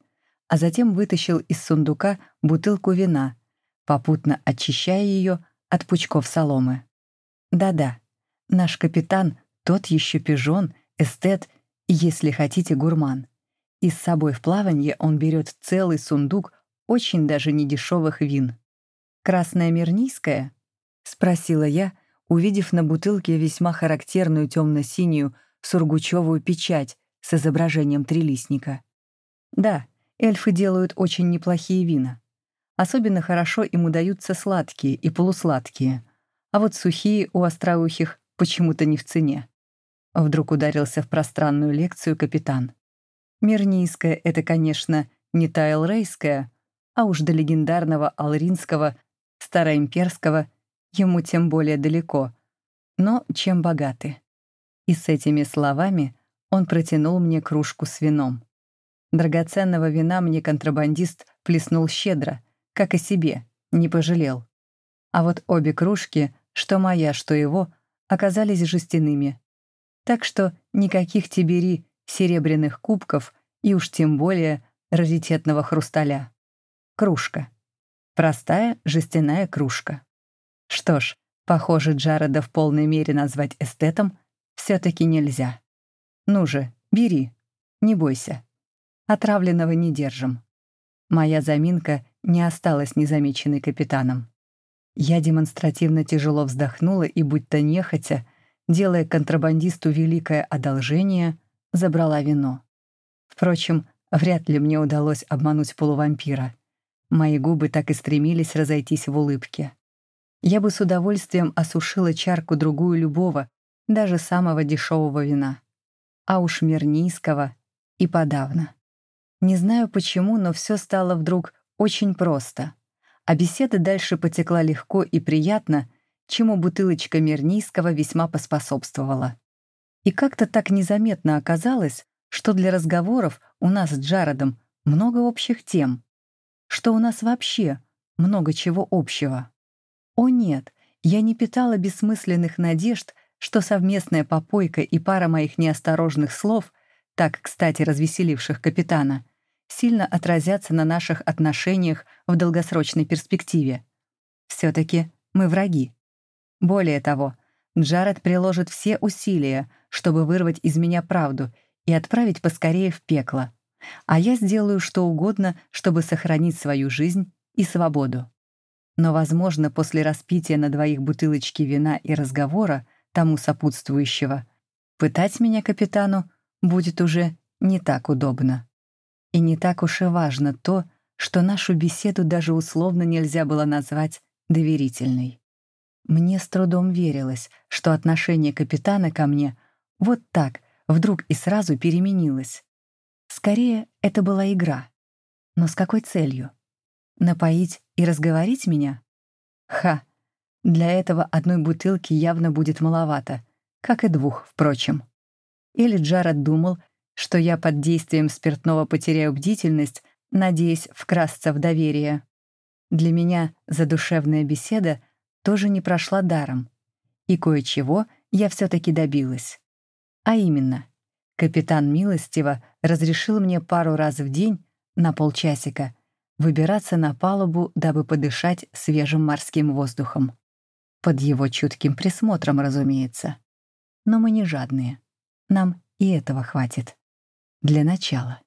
а затем вытащил из сундука бутылку вина, попутно очищая ее от пучков соломы. Да-да, наш капитан — тот еще пижон, эстет если хотите, гурман. И с собой в плаванье он берет целый сундук очень даже недешевых вин. «Красная Мирнийская?» — спросила я, увидев на бутылке весьма характерную темно-синюю сургучевую печать с изображением трилистника. Да, эльфы делают очень неплохие вина. Особенно хорошо им удаются сладкие и полусладкие, а вот сухие у остроухих почему-то не в цене. Вдруг ударился в пространную лекцию капитан. Мирнийская — это, конечно, не тайлрейская, а уж до легендарного алринского, староимперского ему тем более далеко, но чем богаты. И с этими словами он протянул мне кружку с вином. Драгоценного вина мне контрабандист плеснул щедро — как и себе, не пожалел. А вот обе кружки, что моя, что его, оказались жестяными. Так что никаких тибери серебряных кубков и уж тем более раритетного хрусталя. Кружка. Простая жестяная кружка. Что ж, похоже, Джареда в полной мере назвать эстетом все-таки нельзя. Ну же, бери, не бойся. Отравленного не держим. Моя заминка не осталась незамеченной капитаном. Я демонстративно тяжело вздохнула и, будь то нехотя, делая контрабандисту великое одолжение, забрала вино. Впрочем, вряд ли мне удалось обмануть полувампира. Мои губы так и стремились разойтись в улыбке. Я бы с удовольствием осушила чарку-другую любого, даже самого дешевого вина. А уж мирнийского и подавно. Не знаю почему, но все стало вдруг очень просто. А беседа дальше потекла легко и приятно, чему бутылочка Мирнийского весьма поспособствовала. И как-то так незаметно оказалось, что для разговоров у нас с Джаредом много общих тем, что у нас вообще много чего общего. О нет, я не питала бессмысленных надежд, что совместная попойка и пара моих неосторожных слов, так, кстати, развеселивших капитана, сильно отразятся на наших отношениях в долгосрочной перспективе. Все-таки мы враги. Более того, Джаред приложит все усилия, чтобы вырвать из меня правду и отправить поскорее в пекло. А я сделаю что угодно, чтобы сохранить свою жизнь и свободу. Но, возможно, после распития на двоих бутылочки вина и разговора, тому сопутствующего, пытать меня капитану будет уже не так удобно. И не так уж и важно то, что нашу беседу даже условно нельзя было назвать доверительной. Мне с трудом верилось, что отношение капитана ко мне вот так вдруг и сразу переменилось. Скорее, это была игра. Но с какой целью? Напоить и разговорить меня? Ха! Для этого одной бутылки явно будет маловато, как и двух, впрочем. Или Джаред думал, что я под действием спиртного потеряю бдительность, надеясь вкрасться в доверие. Для меня задушевная беседа тоже не прошла даром, и кое-чего я все-таки добилась. А именно, капитан милостиво разрешил мне пару раз в день, на полчасика, выбираться на палубу, дабы подышать свежим морским воздухом. Под его чутким присмотром, разумеется. Но мы не жадные. Нам и этого хватит. Для начала.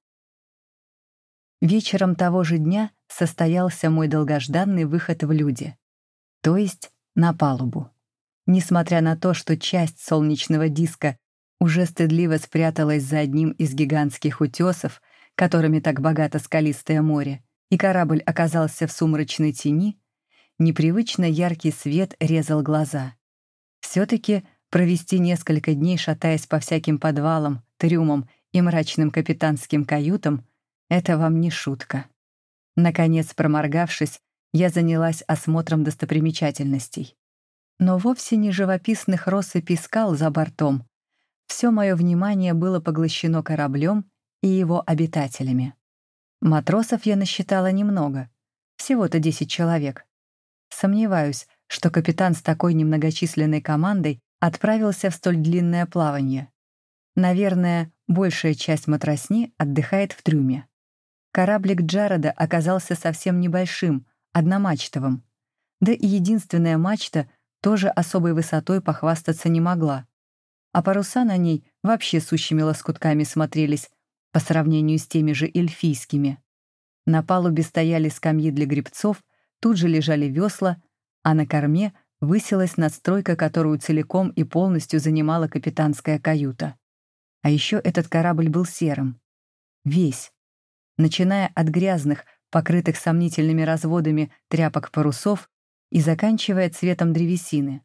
Вечером того же дня состоялся мой долгожданный выход в люди, то есть на палубу. Несмотря на то, что часть солнечного диска уже стыдливо спряталась за одним из гигантских утесов, которыми так богато скалистое море, и корабль оказался в сумрачной тени, непривычно яркий свет резал глаза. Все-таки провести несколько дней, шатаясь по всяким подвалам, трюмам и мрачным капитанским каютам, это вам не шутка. Наконец, проморгавшись, я занялась осмотром достопримечательностей. Но вовсе не живописных россыпей скал за бортом. Все мое внимание было поглощено кораблем и его обитателями. Матросов я насчитала немного, всего-то 10 человек. Сомневаюсь, что капитан с такой немногочисленной командой отправился в столь длинное плавание. Наверное, большая часть матросни отдыхает в трюме. Кораблик Джареда оказался совсем небольшим, одномачтовым. Да и единственная мачта тоже особой высотой похвастаться не могла. А паруса на ней вообще сущими лоскутками смотрелись по сравнению с теми же эльфийскими. На палубе стояли скамьи для грибцов, тут же лежали весла, а на корме высилась надстройка, которую целиком и полностью занимала капитанская каюта. А еще этот корабль был серым. Весь. Начиная от грязных, покрытых сомнительными разводами тряпок парусов и заканчивая цветом древесины.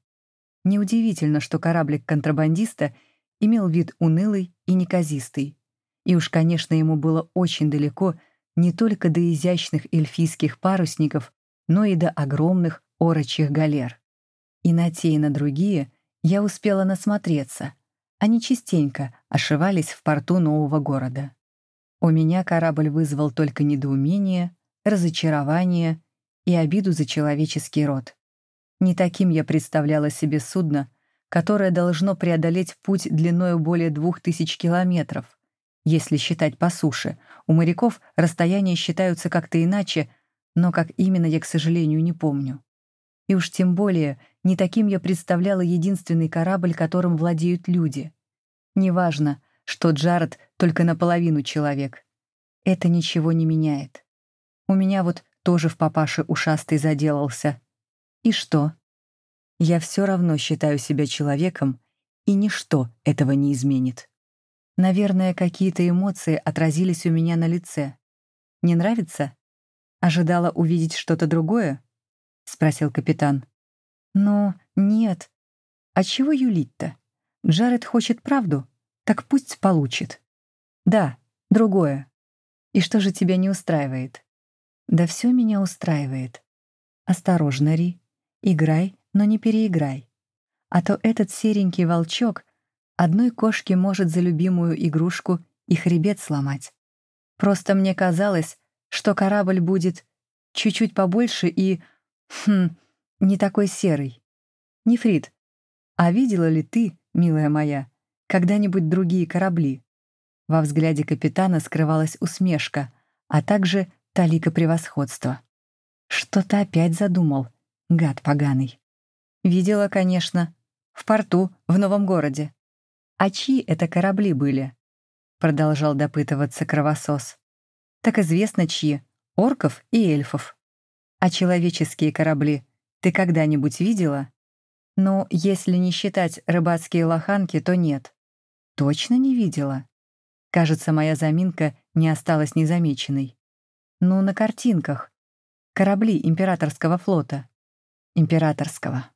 Неудивительно, что кораблик контрабандиста имел вид унылый и неказистый. И уж, конечно, ему было очень далеко не только до изящных эльфийских парусников, но и до огромных орочих галер. И на те, и на другие я успела насмотреться, они частенько ошивались в порту нового города. У меня корабль вызвал только недоумение, разочарование и обиду за человеческий род. Не таким я представляла себе судно, которое должно преодолеть путь длиною более двух тысяч километров. Если считать по суше, у моряков расстояния считаются как-то иначе, но как именно я, к сожалению, не помню. И уж тем более не таким я представляла единственный корабль, которым владеют люди. Неважно, что Джаред только наполовину человек. Это ничего не меняет. У меня вот тоже в папаше ушастый заделался. И что? Я все равно считаю себя человеком, и ничто этого не изменит. Наверное, какие-то эмоции отразились у меня на лице. Не нравится? Ожидала увидеть что-то другое? — спросил капитан. «Ну, нет. А чего юлить-то? Джаред хочет правду, так пусть получит. Да, другое. И что же тебя не устраивает?» «Да все меня устраивает. Осторожно, Ри. Играй, но не переиграй. А то этот серенький волчок одной кошке может за любимую игрушку и хребет сломать. Просто мне казалось, что корабль будет чуть-чуть побольше и Хм, не такой серый. Нефрит, а видела ли ты, милая моя, когда-нибудь другие корабли? Во взгляде капитана скрывалась усмешка, а также талика превосходства. Что-то опять задумал, гад поганый. Видела, конечно, в порту, в новом городе. А чьи это корабли были? Продолжал допытываться кровосос. Так известно чьи, орков и эльфов. А человеческие корабли ты когда-нибудь видела? Ну, если не считать рыбацкие лоханки, то нет. Точно не видела? Кажется, моя заминка не осталась незамеченной. Ну, на картинках. Корабли императорского флота. Императорского.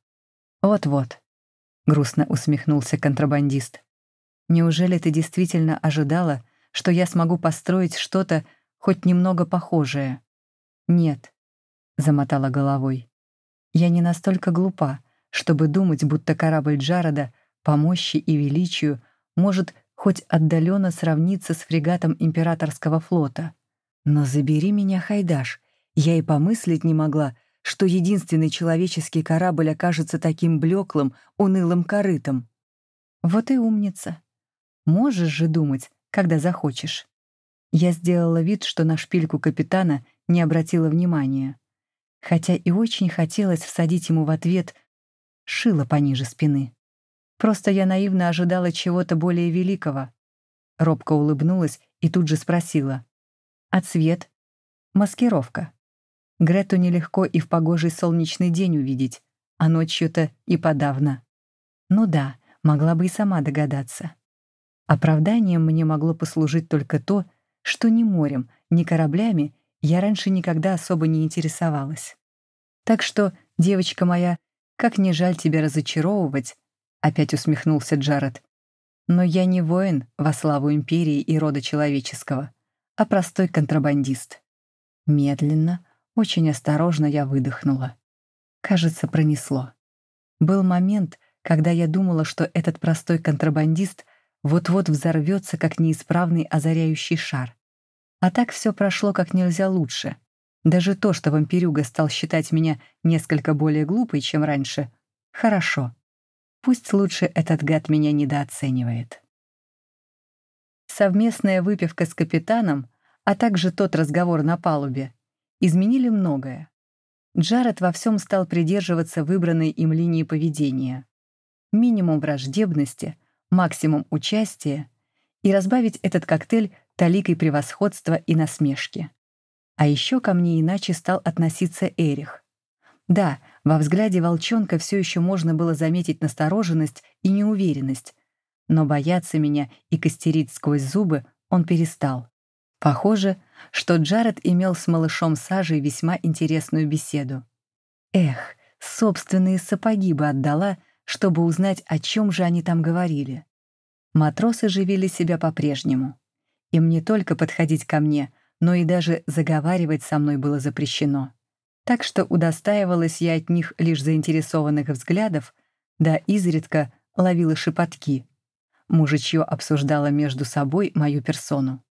Вот-вот. Грустно усмехнулся контрабандист. Неужели ты действительно ожидала, что я смогу построить что-то хоть немного похожее? Нет, замотала головой. Я не настолько глупа, чтобы думать, будто корабль Джарода по мощи и величию может хоть отдаленно сравниться с фрегатом императорского флота. Но забери меня, Хайдаш, я и помыслить не могла, что единственный человеческий корабль окажется таким блеклым, унылым корытом. Вот и умница. Можешь же думать, когда захочешь. Я сделала вид, что на шпильку капитана не обратила внимания. Хотя и очень хотелось всадить ему в ответ шило пониже спины. Просто я наивно ожидала чего-то более великого. Робко улыбнулась и тут же спросила. «А цвет?» «Маскировка». Грету нелегко и в погожий солнечный день увидеть, а ночью-то и подавно. Ну да, могла бы и сама догадаться. Оправданием мне могло послужить только то, что ни морем, ни кораблями я раньше никогда особо не интересовалась. Так что, девочка моя, как не жаль тебя разочаровывать, опять усмехнулся Джаред. Но я не воин во славу империи и рода человеческого, а простой контрабандист. Медленно, очень осторожно я выдохнула. Кажется, пронесло. Был момент, когда я думала, что этот простой контрабандист вот-вот взорвется, как неисправный озаряющий шар. А так все прошло как нельзя лучше. Даже то, что вампирюга стал считать меня несколько более глупой, чем раньше, хорошо. Пусть лучше этот гад меня недооценивает. Совместная выпивка с капитаном, а также тот разговор на палубе, изменили многое. Джаред во всем стал придерживаться выбранной им линии поведения. Минимум враждебности, максимум участия и разбавить этот коктейль таликой превосходства и насмешки. А еще ко мне иначе стал относиться Эрих. Да, во взгляде волчонка все еще можно было заметить настороженность и неуверенность, но бояться меня и костерить сквозь зубы он перестал. Похоже, что Джаред имел с малышом Сажей весьма интересную беседу. Эх, собственные сапоги бы отдала, чтобы узнать, о чем же они там говорили. Матросы же вели себя по-прежнему. Им не только подходить ко мне, но и даже заговаривать со мной было запрещено. Так что удостаивалась я от них лишь заинтересованных взглядов, да изредка ловила шепотки. Мужичье обсуждало между собой мою персону.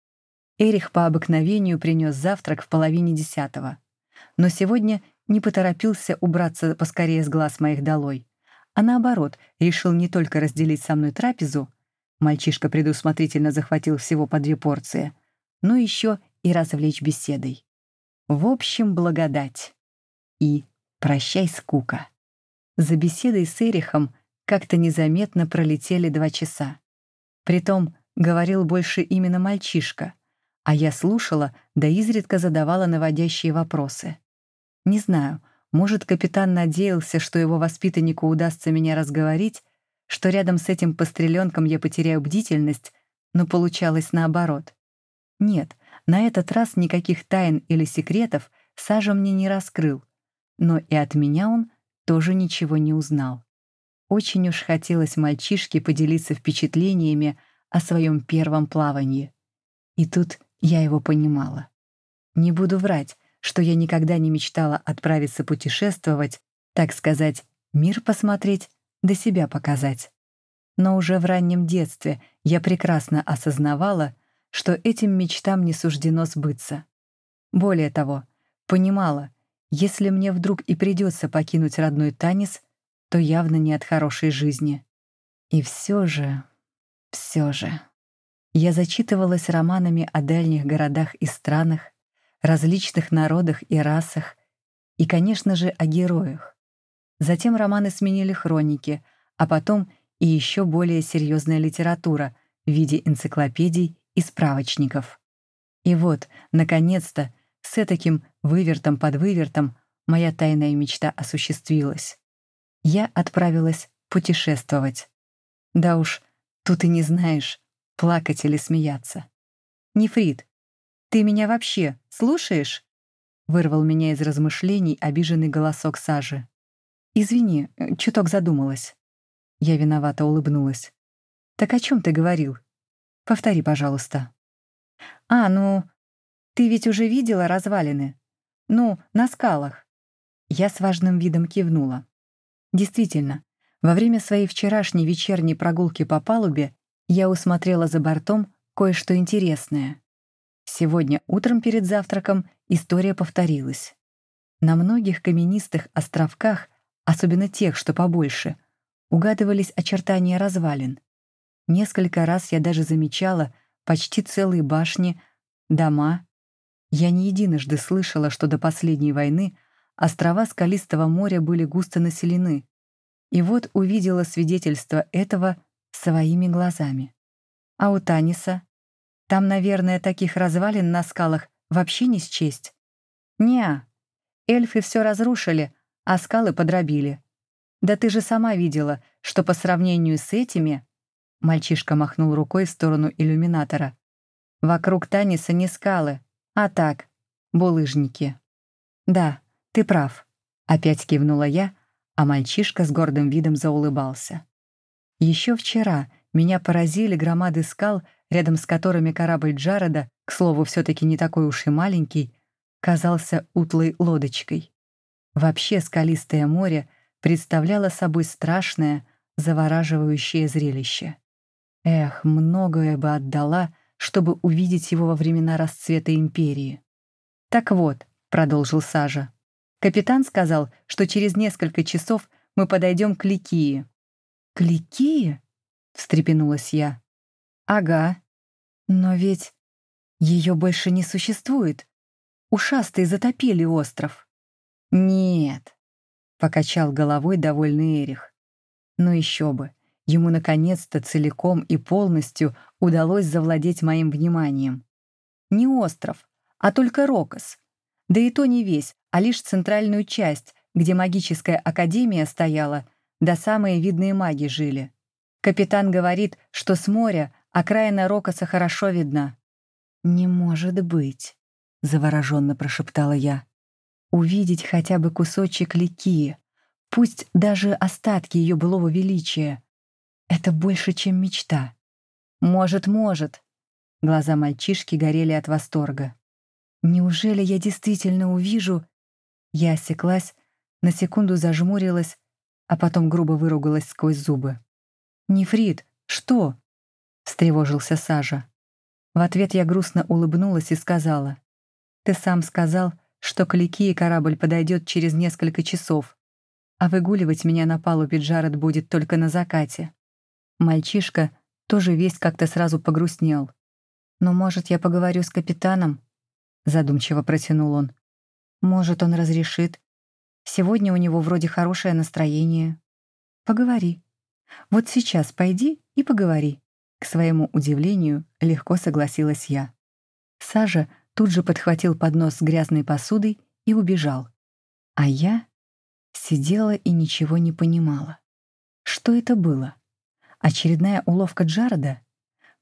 Эрих по обыкновению принес завтрак в половине десятого. Но сегодня не поторопился убраться поскорее с глаз моих долой, а наоборот, решил не только разделить со мной трапезу, мальчишка предусмотрительно захватил всего по две порции, но еще и развлечь беседой. В общем, благодать. И прощай, скука. За беседой с Эрихом как-то незаметно пролетели два часа. Притом говорил больше именно мальчишка, а я слушала, да изредка задавала наводящие вопросы. Не знаю, может, капитан надеялся, что его воспитаннику удастся меня разговорить, что рядом с этим постреленком я потеряю бдительность, но получалось наоборот. Нет, на этот раз никаких тайн или секретов Сажа мне не раскрыл, но и от меня он тоже ничего не узнал. Очень уж хотелось мальчишке поделиться впечатлениями о своем первом плавании. И тут я его понимала. Не буду врать, что я никогда не мечтала отправиться путешествовать, так сказать, мир посмотреть, да себя показать. Но уже в раннем детстве я прекрасно осознавала, что этим мечтам не суждено сбыться. Более того, понимала, если мне вдруг и придется покинуть родной Танис, то явно не от хорошей жизни. И все же, все же... Я зачитывалась романами о дальних городах и странах, различных народах и расах, и, конечно же, о героях. Затем романы сменили хроники, а потом и еще более серьезная литература в виде энциклопедий и справочников. И вот, наконец-то, с таким вывертом под вывертом моя тайная мечта осуществилась. Я отправилась путешествовать. Да уж, тут и не знаешь, плакать или смеяться. «Нефрит, ты меня вообще слушаешь?» Вырвал меня из размышлений обиженный голосок Сажи. «Извини, чуток задумалась». Я виновато улыбнулась. «Так о чем ты говорил? Повтори, пожалуйста». «А, ну, ты ведь уже видела развалины? Ну, на скалах. Я с важным видом кивнула. Действительно, во время своей вчерашней вечерней прогулки по палубе я усмотрела за бортом кое-что интересное. Сегодня утром перед завтраком история повторилась. На многих каменистых островках, особенно тех, что побольше, угадывались очертания развалин. Несколько раз я даже замечала почти целые башни, дома. Я не единожды слышала, что до последней войны острова Скалистого моря были густо населены. И вот увидела свидетельство этого своими глазами. А у Таниса? Там, наверное, таких развалин на скалах вообще не счесть. Неа, эльфы все разрушили, а скалы подробили. Да ты же сама видела, что по сравнению с этими Мальчишка махнул рукой в сторону иллюминатора. «Вокруг Таниса не скалы, а так, булыжники». «Да, ты прав», — опять кивнула я, а мальчишка с гордым видом заулыбался. Еще вчера меня поразили громады скал, рядом с которыми корабль Джареда, к слову, все-таки не такой уж и маленький, казался утлой лодочкой. Вообще скалистое море представляло собой страшное, завораживающее зрелище. Эх, многое бы отдала, чтобы увидеть его во времена расцвета империи. «Так вот», — продолжил Сажа, — «капитан сказал, что через несколько часов мы подойдем к Ликии». «К Ликии?» — встрепенулась я. «Ага. Но ведь ее больше не существует. Ушастые затопили остров». «Нет», — покачал головой довольный Эрих. «Ну еще бы. Ему наконец-то целиком и полностью удалось завладеть моим вниманием. Не остров, а только Рокос. Да и то не весь, а лишь центральную часть, где магическая академия стояла, да самые видные маги жили. Капитан говорит, что с моря окраина Рокоса хорошо видна. «Не может быть», — завороженно прошептала я. «Увидеть хотя бы кусочек Ликии, пусть даже остатки ее былого величия, это больше, чем мечта. Может, может. Глаза мальчишки горели от восторга. Неужели я действительно увижу... Я осеклась, на секунду зажмурилась, а потом грубо выругалась сквозь зубы. «Нефрит, что?» — встревожился Сажа. В ответ я грустно улыбнулась и сказала. «Ты сам сказал, что к Ликии корабль подойдет через несколько часов, а выгуливать меня на палубе Джаред будет только на закате. Мальчишка тоже весь как-то сразу погрустнел. «Но, может, я поговорю с капитаном?» Задумчиво протянул он. «Может, он разрешит. Сегодня у него вроде хорошее настроение. Поговори. Вот сейчас пойди и поговори». К своему удивлению, легко согласилась я. Сажа тут же подхватил поднос с грязной посудой и убежал. А я сидела и ничего не понимала. Что это было? Очередная уловка Джареда?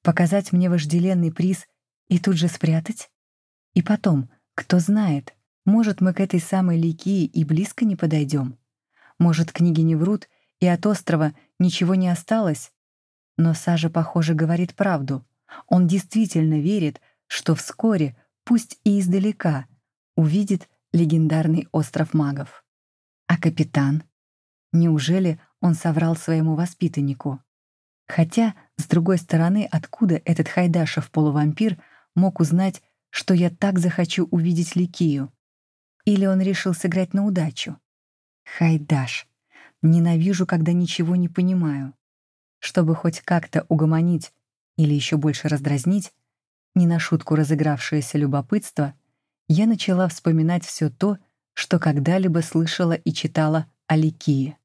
Показать мне вожделенный приз и тут же спрятать? И потом, кто знает, может, мы к этой самой Ликии и близко не подойдем? Может, книги не врут, и от острова ничего не осталось? Но Сажа, похоже, говорит правду. Он действительно верит, что вскоре, пусть и издалека, увидит легендарный остров магов. А капитан? Неужели он соврал своему воспитаннику? Хотя, с другой стороны, откуда этот Хайдашев полувампир мог узнать, что я так захочу увидеть Ликию? Или он решил сыграть на удачу? Хайдаш. Ненавижу, когда ничего не понимаю. Чтобы хоть как-то угомонить или еще больше раздразнить, не на шутку разыгравшееся любопытство, я начала вспоминать все то, что когда-либо слышала и читала о Ликии.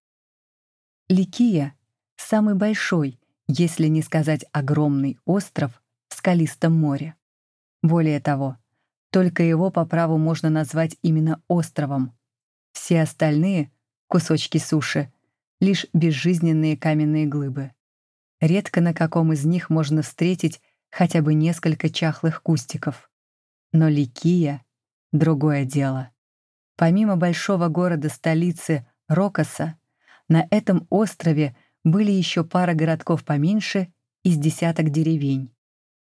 Ликия — самый большой если не сказать огромный остров в скалистом море. Более того, только его по праву можно назвать именно островом. Все остальные — кусочки суши, лишь безжизненные каменные глыбы. Редко на каком из них можно встретить хотя бы несколько чахлых кустиков. Но Ликия — другое дело. Помимо большого города-столицы Рокоса, на этом острове были еще пара городков поменьше из десяток деревень.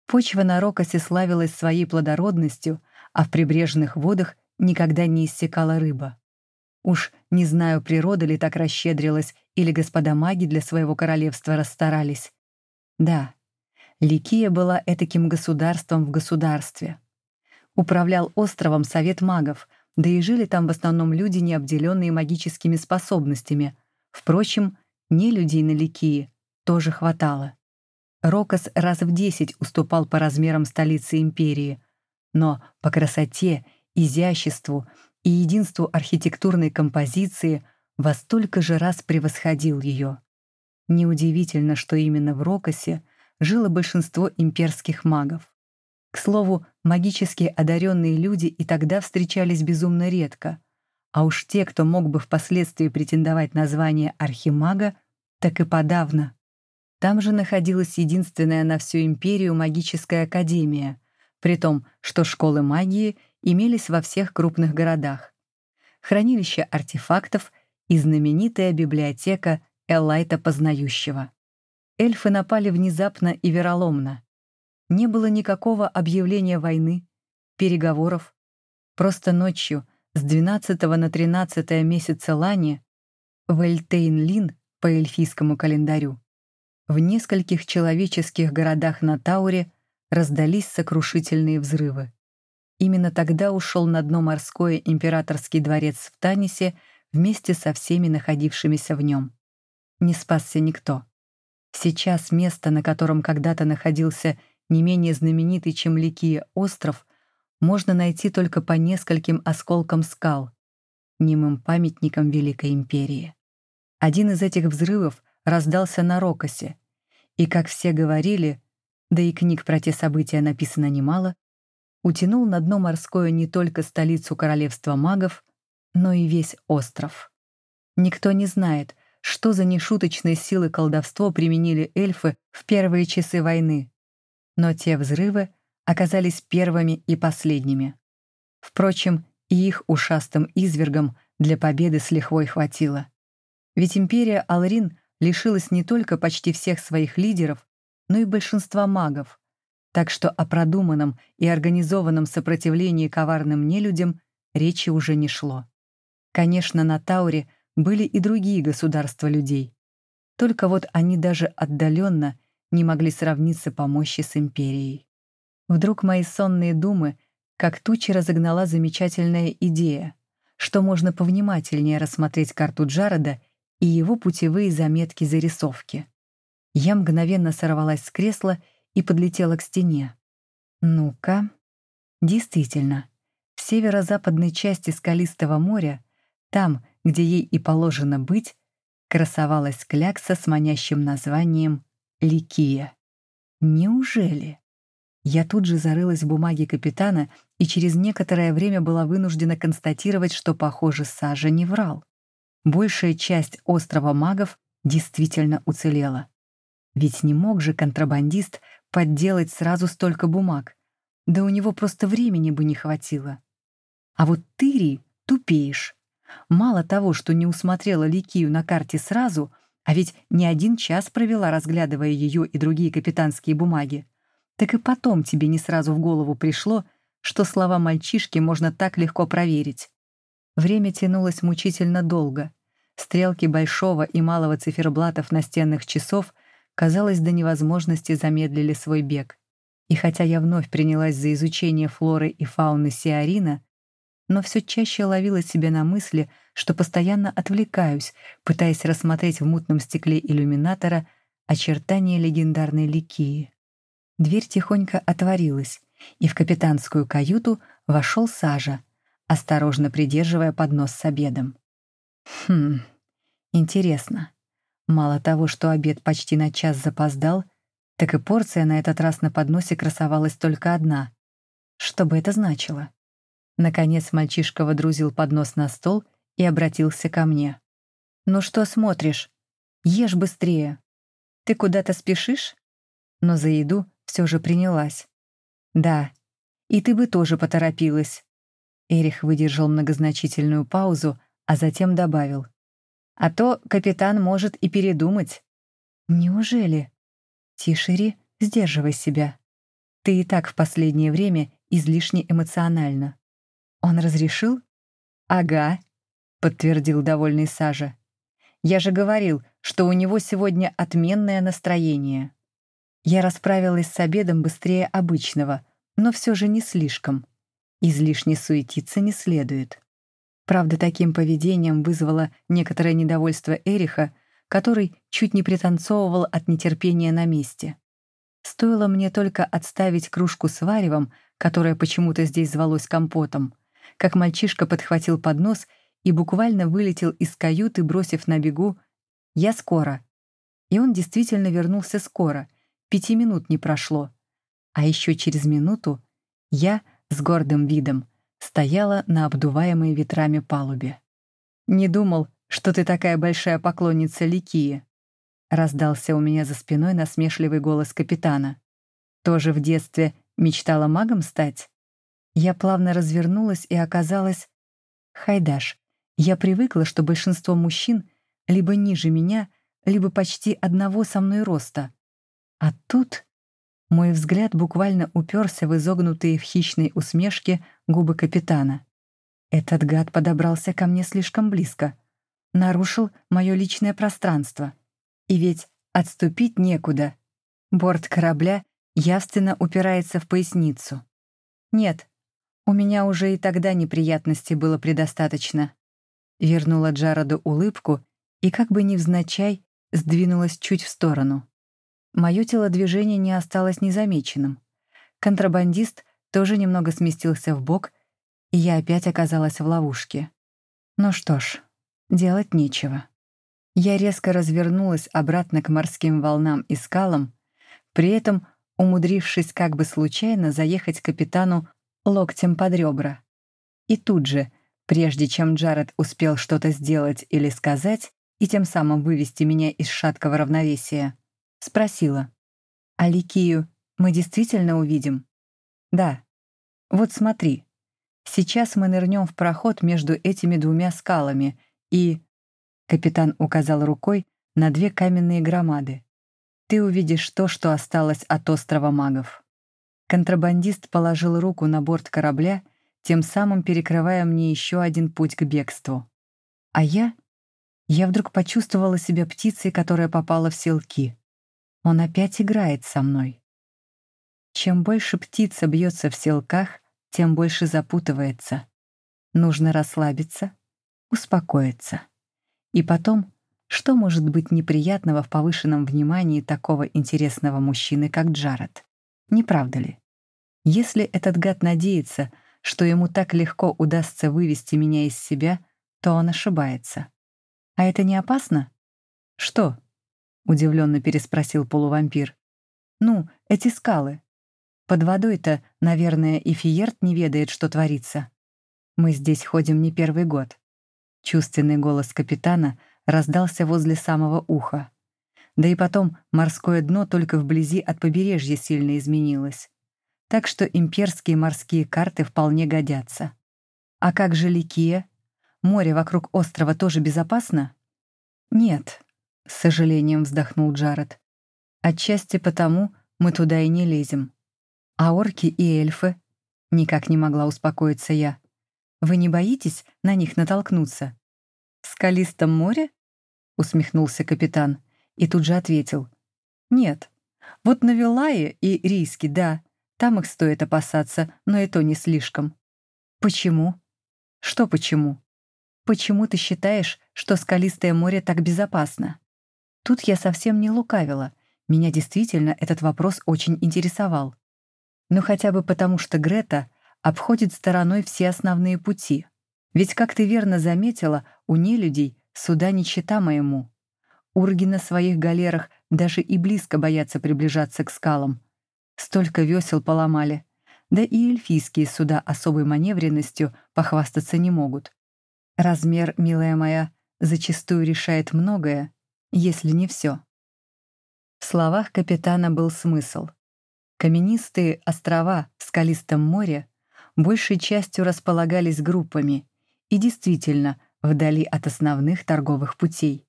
Почва на Рокосе славилась своей плодородностью, а в прибрежных водах никогда не иссякала рыба. Уж не знаю, природа ли так расщедрилась, или господа маги для своего королевства расстарались. Да, Ликия была этаким государством в государстве. Управлял островом Совет магов, да и жили там в основном люди, не обделенные магическими способностями. Впрочем, не людей на Ликии тоже хватало. Рокос раз в десять уступал по размерам столицы империи, но по красоте, изяществу и единству архитектурной композиции во столько же раз превосходил ее. Неудивительно, что именно в Рокосе жило большинство имперских магов. К слову, магически одаренные люди и тогда встречались безумно редко, а уж те, кто мог бы впоследствии претендовать на звание архимага, так и подавно. Там же находилась единственная на всю империю магическая академия, при том, что школы магии имелись во всех крупных городах. Хранилище артефактов и знаменитая библиотека Элайта Познающего. Эльфы напали внезапно и вероломно. Не было никакого объявления войны, переговоров. Просто ночью с 12 на 13 месяца Лани в Эльтейн-Лин по эльфийскому календарю в нескольких человеческих городах на Тауре раздались сокрушительные взрывы. Именно тогда ушел на дно морское императорский дворец в Танисе вместе со всеми находившимися в нем. Не спасся никто. Сейчас место, на котором когда-то находился не менее знаменитый, чем Ликия, остров, можно найти только по нескольким осколкам скал, немым памятникам Великой Империи. Один из этих взрывов раздался на Рокосе, и, как все говорили, да и книг про те события написано немало, утянул на дно морское не только столицу королевства магов, но и весь остров. Никто не знает, что за нешуточные силы колдовства применили эльфы в первые часы войны, но те взрывы оказались первыми и последними. Впрочем, и их ушастым извергам для победы с лихвой хватило. Ведь империя Алрин лишилась не только почти всех своих лидеров, но и большинства магов, так что о продуманном и организованном сопротивлении коварным нелюдям речи уже не шло. Конечно, на Тауре были и другие государства людей. Только вот они даже отдаленно не могли сравниться по мощи с империей. Вдруг мои сонные думы, как тучи разогнала замечательная идея, что можно повнимательнее рассмотреть карту Джарода и его путевые заметки-зарисовки. Я мгновенно сорвалась с кресла и подлетела к стене. Ну-ка. Действительно, в северо-западной части Скалистого моря, там, где ей и положено быть, красовалась клякса с манящим названием «Ликия». Неужели? Я тут же зарылась в бумаге капитана и через некоторое время была вынуждена констатировать, что, похоже, Сажа не врал. Большая часть острова магов действительно уцелела. Ведь не мог же контрабандист подделать сразу столько бумаг. Да у него просто времени бы не хватило. А вот ты, Ри, тупеешь. Мало того, что не усмотрела Ликию на карте сразу, а ведь не один час провела, разглядывая ее и другие капитанские бумаги, так и потом тебе не сразу в голову пришло, что слова мальчишки можно так легко проверить. Время тянулось мучительно долго. Стрелки большого и малого циферблатов настенных часов, казалось, до невозможности замедлили свой бег. И хотя я вновь принялась за изучение флоры и фауны Сиарина, но все чаще ловила себя на мысли, что постоянно отвлекаюсь, пытаясь рассмотреть в мутном стекле иллюминатора очертания легендарной Ликии. Дверь тихонько отворилась, и в капитанскую каюту вошел Сажа, осторожно придерживая поднос с обедом. Хм, интересно. Мало того, что обед почти на час запоздал, так и порция на этот раз на подносе красовалась только одна. Что бы это значило? Наконец мальчишка водрузил поднос на стол и обратился ко мне. «Ну что смотришь? Ешь быстрее. Ты куда-то спешишь?» Но за еду все же принялась. «Да, и ты бы тоже поторопилась». Эрих выдержал многозначительную паузу, а затем добавил. «А то капитан может и передумать». «Неужели?» «Тишери, сдерживай себя. Ты и так в последнее время излишне эмоциональна. Он разрешил? Ага. подтвердил довольный Сажа. «Я же говорил, что у него сегодня отменное настроение». Я расправилась с обедом быстрее обычного, но все же не слишком. Излишне суетиться не следует. Правда, таким поведением вызвало некоторое недовольство Эриха, который чуть не пританцовывал от нетерпения на месте. Стоило мне только отставить кружку с варевом, которая почему-то здесь звалась компотом, как мальчишка подхватил поднос и буквально вылетел из каюты, бросив на бегу «Я скоро». И он действительно вернулся скоро, пяти минут не прошло. А еще через минуту я с гордым видом стояла на обдуваемой ветрами палубе. «Не думал, что ты такая большая поклонница Ликии», раздался у меня за спиной насмешливый голос капитана. «Тоже в детстве мечтала магом стать?» Я плавно развернулась и оказалась... Хайдаш, я привыкла, что большинство мужчин либо ниже меня, либо почти одного со мной роста. А тут мой взгляд буквально уперся в изогнутые в хищной усмешке губы капитана. Этот гад подобрался ко мне слишком близко, нарушил мое личное пространство. И ведь отступить некуда. Борт корабля явственно упирается в поясницу. Нет, у меня уже и тогда неприятностей было предостаточно. Вернула Джароду улыбку и как бы невзначай сдвинулась чуть в сторону. Мое телодвижение не осталось незамеченным. Контрабандист тоже немного сместился в бок, и я опять оказалась в ловушке. Ну что ж, делать нечего. Я резко развернулась обратно к морским волнам и скалам, при этом умудрившись как бы случайно заехать капитану локтем под ребра. И тут же — Прежде чем Джаред успел что-то сделать или сказать, и тем самым вывести меня из шаткого равновесия, спросила. «А Ликию мы действительно увидим?» «Да. Вот смотри. Сейчас мы нырнем в проход между этими двумя скалами, и...» Капитан указал рукой на две каменные громады. «Ты увидишь то, что осталось от острова магов». Контрабандист положил руку на борт корабля тем самым перекрывая мне еще один путь к бегству. А я? Я вдруг почувствовала себя птицей, которая попала в селки. Он опять играет со мной. Чем больше птица бьется в селках, тем больше запутывается. Нужно расслабиться, успокоиться. И потом, что может быть неприятного в повышенном внимании такого интересного мужчины, как Джаред? Не правда ли? Если этот гад надеется, что ему так легко удастся вывести меня из себя, то он ошибается. А это не опасно? Что? удивленно переспросил полувампир. Ну, эти скалы. Под водой-то, наверное, и Фиерт не ведает, что творится. Мы здесь ходим не первый год. Чувственный голос капитана раздался возле самого уха. Да и потом морское дно только вблизи от побережья сильно изменилось так что имперские морские карты вполне годятся. А как же Ликия? Море вокруг острова тоже безопасно? Нет, с сожалением вздохнул Джаред. Отчасти потому мы туда и не лезем. А орки и эльфы? Никак не могла успокоиться я. Вы не боитесь на них натолкнуться? В скалистом море? Усмехнулся капитан и тут же ответил. Нет. Вот на Вилае и Риске, да, там их стоит опасаться, но и то не слишком. Почему? Что почему? Почему ты считаешь, что скалистое море так безопасно? Тут я совсем не лукавила. Меня действительно этот вопрос очень интересовал. Ну хотя бы потому, что Грета обходит стороной все основные пути. Ведь, как ты верно заметила, у нелюдей суда не чита моему. Урги на своих галерах даже и близко боятся приближаться к скалам, Столько весел поломали. Да и эльфийские суда особой маневренностью похвастаться не могут. Размер, милая моя, зачастую решает многое, если не все. В словах капитана был смысл. Каменистые острова в скалистом море большей частью располагались группами и действительно вдали от основных торговых путей.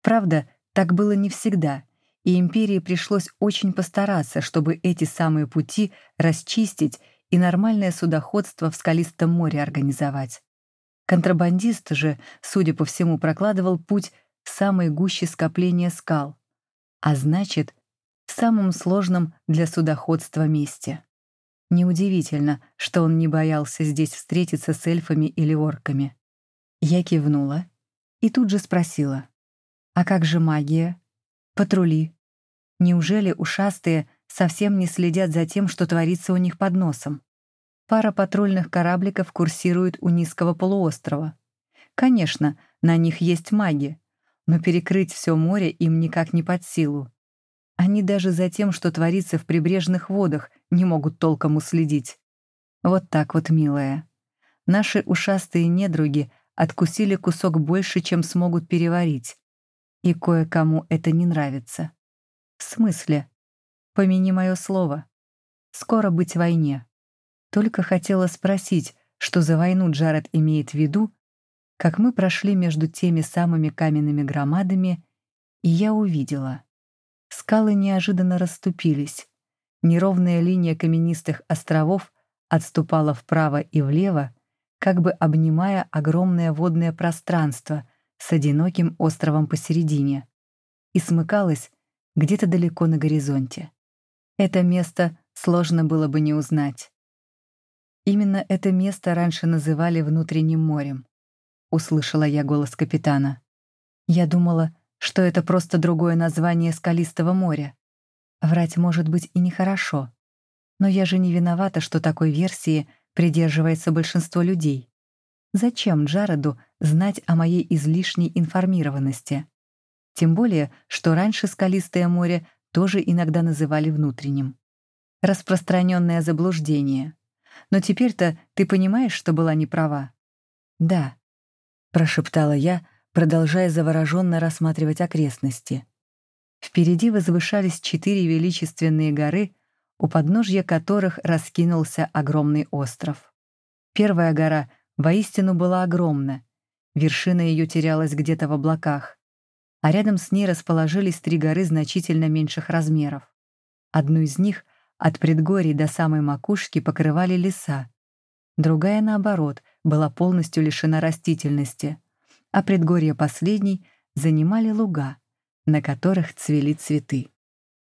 Правда, так было не всегда — и империи пришлось очень постараться, чтобы эти самые пути расчистить и нормальное судоходство в скалистом море организовать. Контрабандист же, судя по всему, прокладывал путь в самой гуще скопления скал, а значит, в самом сложном для судоходства месте. Неудивительно, что он не боялся здесь встретиться с эльфами или орками. Я кивнула и тут же спросила. «А как же магия? Патрули? Неужели ушастые совсем не следят за тем, что творится у них под носом? Пара патрульных корабликов курсирует у низкого полуострова. Конечно, на них есть маги, но перекрыть все море им никак не под силу. Они даже за тем, что творится в прибрежных водах, не могут толком уследить. Вот так вот, милая. Наши ушастые недруги откусили кусок больше, чем смогут переварить. И кое-кому это не нравится. В смысле? Помяни мое слово. Скоро быть в войне. Только хотела спросить, что за войну Джаред имеет в виду, как мы прошли между теми самыми каменными громадами, и я увидела. Скалы неожиданно расступились. Неровная линия каменистых островов отступала вправо и влево, как бы обнимая огромное водное пространство с одиноким островом посередине, и смыкалась где-то далеко на горизонте. Это место сложно было бы не узнать. Именно это место раньше называли внутренним морем. Услышала я голос капитана. Я думала, что это просто другое название скалистого моря. Врать может быть и нехорошо. Но я же не виновата, что такой версии придерживается большинство людей. Зачем Джареду знать о моей излишней информированности? Тем более, что раньше скалистое море тоже иногда называли внутренним. Распространенное заблуждение. Но теперь-то ты понимаешь, что была не права? Да, прошептала я, продолжая завороженно рассматривать окрестности. Впереди возвышались четыре величественные горы, у подножья которых раскинулся огромный остров. Первая гора воистину была огромна, вершина ее терялась где-то в облаках, а рядом с ней расположились три горы значительно меньших размеров. Одну из них от предгорий до самой макушки покрывали леса, другая, наоборот, была полностью лишена растительности, а предгорье последней занимали луга, на которых цвели цветы.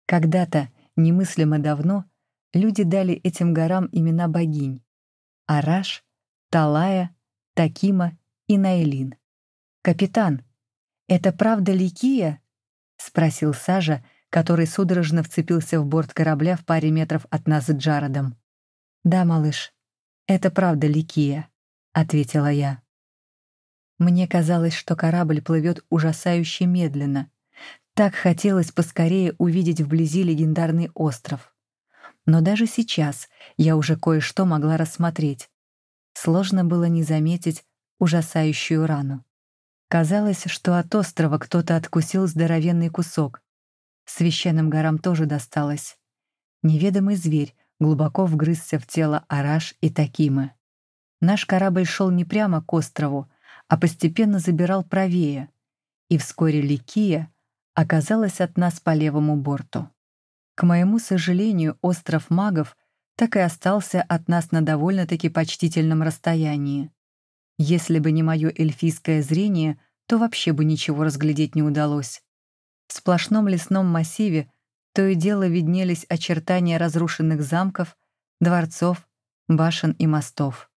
Когда-то, немыслимо давно, люди дали этим горам имена богинь — Араш, Талая, Такима и Найлин. «Капитан, это правда Ликия?» — спросил Сажа, который судорожно вцепился в борт корабля в паре метров от нас с Джародом. «Да, малыш, это правда Ликия», — ответила я. Мне казалось, что корабль плывет ужасающе медленно, так хотелось поскорее увидеть вблизи легендарный остров. Но даже сейчас я уже кое-что могла рассмотреть. Сложно было не заметить ужасающую рану. Казалось, что от острова кто-то откусил здоровенный кусок. Священным горам тоже досталось. Неведомый зверь глубоко вгрызся в тело Араш и Такимы. Наш корабль шел не прямо к острову, а постепенно забирал правее, и вскоре Ликия оказалась от нас по левому борту. К моему сожалению, остров магов так и остался от нас на довольно-таки почтительном расстоянии. Если бы не мое эльфийское зрение, то вообще бы ничего разглядеть не удалось. В сплошном лесном массиве то и дело виднелись очертания разрушенных замков, дворцов, башен и мостов.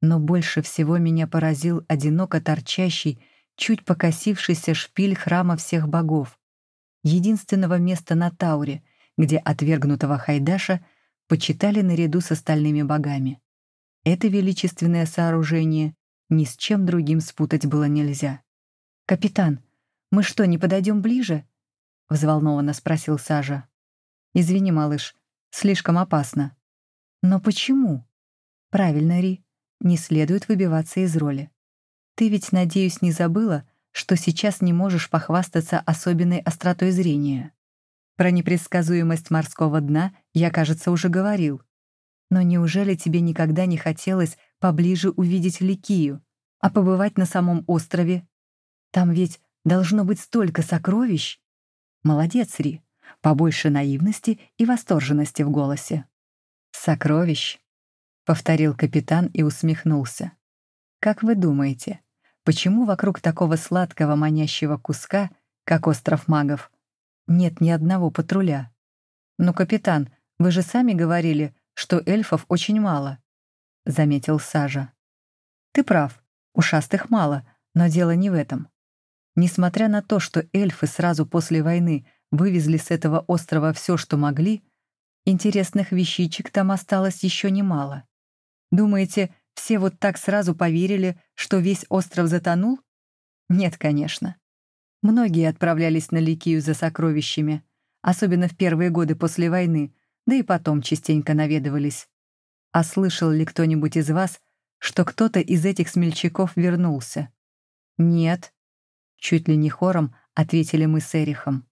Но больше всего меня поразил одиноко торчащий, чуть покосившийся шпиль храма всех богов, единственного места на Тауре, где отвергнутого Хайдаша почитали наряду с остальными богами. Это величественное сооружение ни с чем другим спутать было нельзя. «Капитан, мы что, не подойдем ближе?» — взволнованно спросил Сажа. «Извини, малыш, слишком опасно». «Но почему?» «Правильно, Ри, не следует выбиваться из роли. Ты ведь, надеюсь, не забыла, что сейчас не можешь похвастаться особенной остротой зрения. Про непредсказуемость морского дна я, кажется, уже говорил. Но неужели тебе никогда не хотелось поближе увидеть Ликию, а побывать на самом острове? Там ведь должно быть столько сокровищ. Молодец, Ри, побольше наивности и восторженности в голосе. «Сокровищ», — повторил капитан и усмехнулся. Как вы думаете, почему вокруг такого сладкого манящего куска, как остров магов, нет ни одного патруля? Ну, капитан, вы же сами говорили, что эльфов очень мало, заметил Сажа. Ты прав, ушастых мало, но дело не в этом. Несмотря на то, что эльфы сразу после войны вывезли с этого острова все, что могли, интересных вещичек там осталось еще немало. Думаете, все вот так сразу поверили, что весь остров затонул? Нет, конечно. Многие отправлялись на Ликию за сокровищами, особенно в первые годы после войны, да и потом частенько наведывались. А слышал ли кто-нибудь из вас, что кто-то из этих смельчаков вернулся? Нет. Чуть ли не хором ответили мы с Эрихом.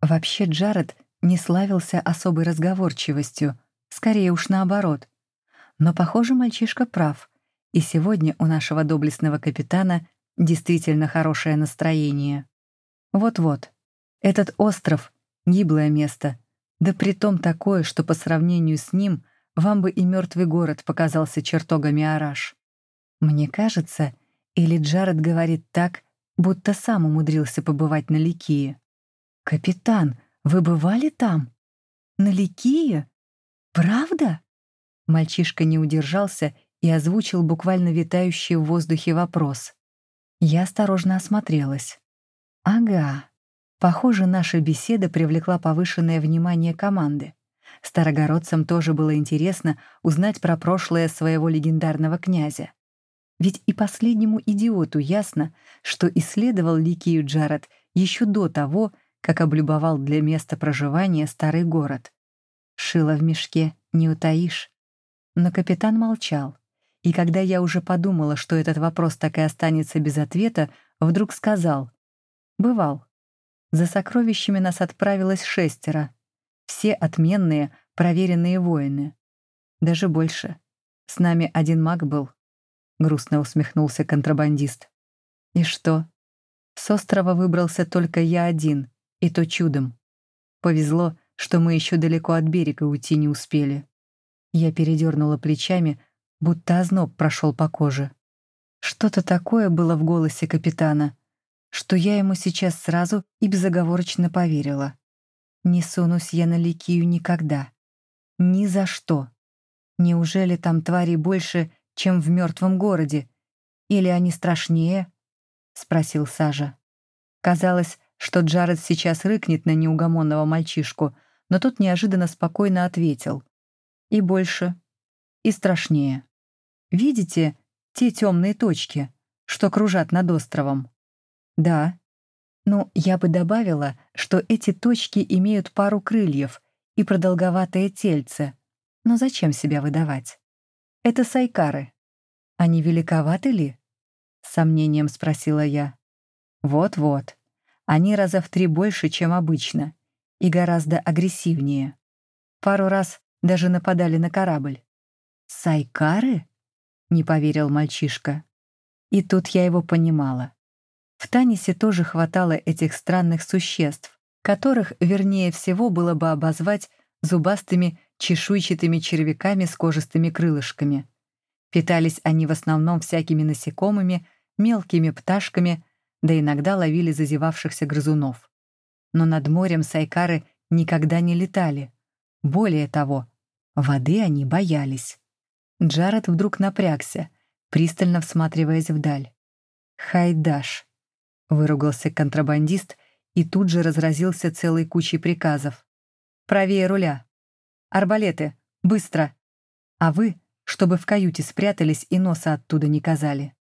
Вообще Джаред не славился особой разговорчивостью, скорее уж наоборот. Но, похоже, мальчишка прав, и сегодня у нашего доблестного капитана действительно хорошее настроение. Вот-вот, этот остров — гиблое место, да притом такое, что по сравнению с ним вам бы и мертвый город показался чертогами Араш. Мне кажется, или Джаред говорит так, будто сам умудрился побывать на Ликии. «Капитан, вы бывали там? На Ликии? Правда?» Мальчишка не удержался и озвучил буквально витающий в воздухе вопрос. Я осторожно осмотрелась. «Ага. Похоже, наша беседа привлекла повышенное внимание команды. Старогородцам тоже было интересно узнать про прошлое своего легендарного князя. Ведь и последнему идиоту ясно, что исследовал Ликию Джаред еще до того, как облюбовал для места проживания старый город. Шило в мешке не утаишь. Но капитан молчал, и когда я уже подумала, что этот вопрос так и останется без ответа, вдруг сказал «Бывал». За сокровищами нас отправилось шестеро. Все отменные, проверенные воины. Даже больше. С нами один маг был, — грустно усмехнулся контрабандист. «И что? С острова выбрался только я один, и то чудом. Повезло, что мы еще далеко от берега уйти не успели». Я передернула плечами, будто озноб прошел по коже. Что-то такое было в голосе капитана, что я ему сейчас сразу и безоговорочно поверила. Не сунусь я на Ликию никогда. Ни за что. Неужели там тварей больше, чем в мертвом городе? Или они страшнее?» — спросил Сажа. Казалось, что Джаред сейчас рыкнет на неугомонного мальчишку, но тот неожиданно спокойно ответил. «И больше, и страшнее. Видите те темные точки, что кружат над островом?» «Да». «Ну, я бы добавила, что эти точки имеют пару крыльев и продолговатое тельце. Но зачем себя выдавать?» Это сайкары. Они великоваты ли? С сомнением спросила я. Вот-вот. Они раза в три больше, чем обычно, и гораздо агрессивнее. Пару раз даже нападали на корабль. «Сайкары?» — не поверил мальчишка. И тут я его понимала. В Танисе тоже хватало этих странных существ, которых, вернее всего, было бы обозвать зубастыми чешуйчатыми червяками с кожистыми крылышками. Питались они в основном всякими насекомыми, мелкими пташками, да иногда ловили зазевавшихся грызунов. Но над морем сайкары никогда не летали. Более того, воды они боялись. Джаред вдруг напрягся, пристально всматриваясь вдаль. «Хайдаш!» — выругался контрабандист и тут же разразился целой кучей приказов. «Правее руля! Арбалеты! Быстро! А вы, чтобы в каюте спрятались и носа оттуда не казали.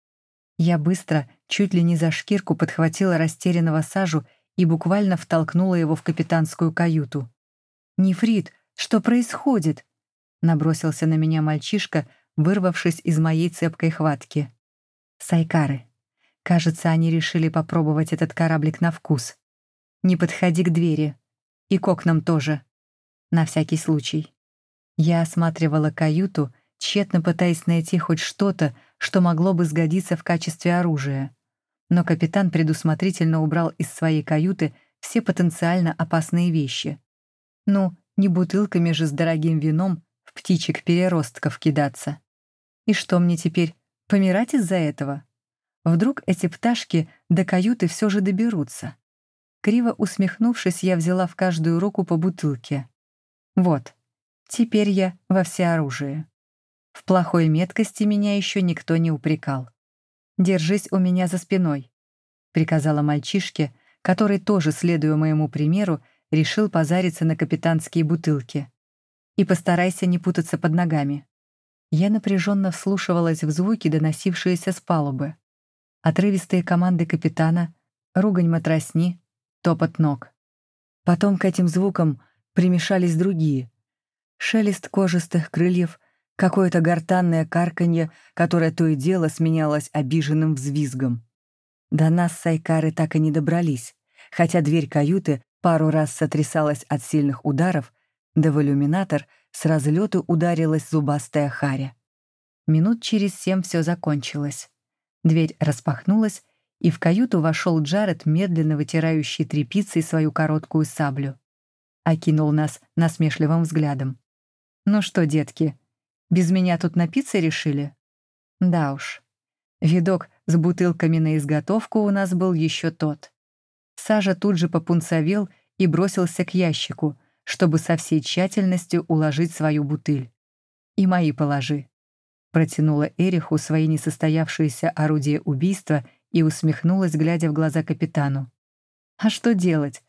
Я быстро, чуть ли не за шкирку, подхватила растерянного сажу и буквально втолкнула его в капитанскую каюту. «Нефрит, что происходит?» — набросился на меня мальчишка, вырвавшись из моей цепкой хватки. «Сайкары. Кажется, они решили попробовать этот кораблик на вкус. Не подходи к двери. И к окнам тоже на всякий случай. Я осматривала каюту, тщетно пытаясь найти хоть что-то, что могло бы сгодиться в качестве оружия. Но капитан предусмотрительно убрал из своей каюты все потенциально опасные вещи. Ну, не бутылками же с дорогим вином птичек-переростков кидаться. И что мне теперь, Помирать из-за этого? Вдруг эти пташки до каюты все же доберутся? Криво усмехнувшись, я взяла в каждую руку по бутылке. Вот, теперь я во всеоружии. В плохой меткости меня еще никто не упрекал. «Держись у меня за спиной», — приказала мальчишке, который тоже, следуя моему примеру, решил позариться на капитанские бутылки. «И постарайся не путаться под ногами». Я напряженно вслушивалась в звуки, доносившиеся с палубы. Отрывистые команды капитана, ругань матросни, топот ног. Потом к этим звукам примешались другие. Шелест кожистых крыльев, какое-то гортанное карканье, которое то и дело сменялось обиженным взвизгом. До нас сайкары так и не добрались, хотя дверь каюты пару раз сотрясалась от сильных ударов, да в иллюминатор с разлету ударилась зубастая харя. Минут через семь все закончилось. Дверь распахнулась, и в каюту вошел Джаред, медленно вытирающий тряпицей свою короткую саблю. Окинул нас насмешливым взглядом. «Ну что, детки, без меня тут напиться решили?» Да уж. Видок с бутылками на изготовку у нас был еще тот. Сажа тут же попунцовел и бросился к ящику, чтобы со всей тщательностью уложить свою бутыль. «И мои положи», — протянула Эриху свои несостоявшиеся орудия убийства и усмехнулась, глядя в глаза капитану. «А что делать?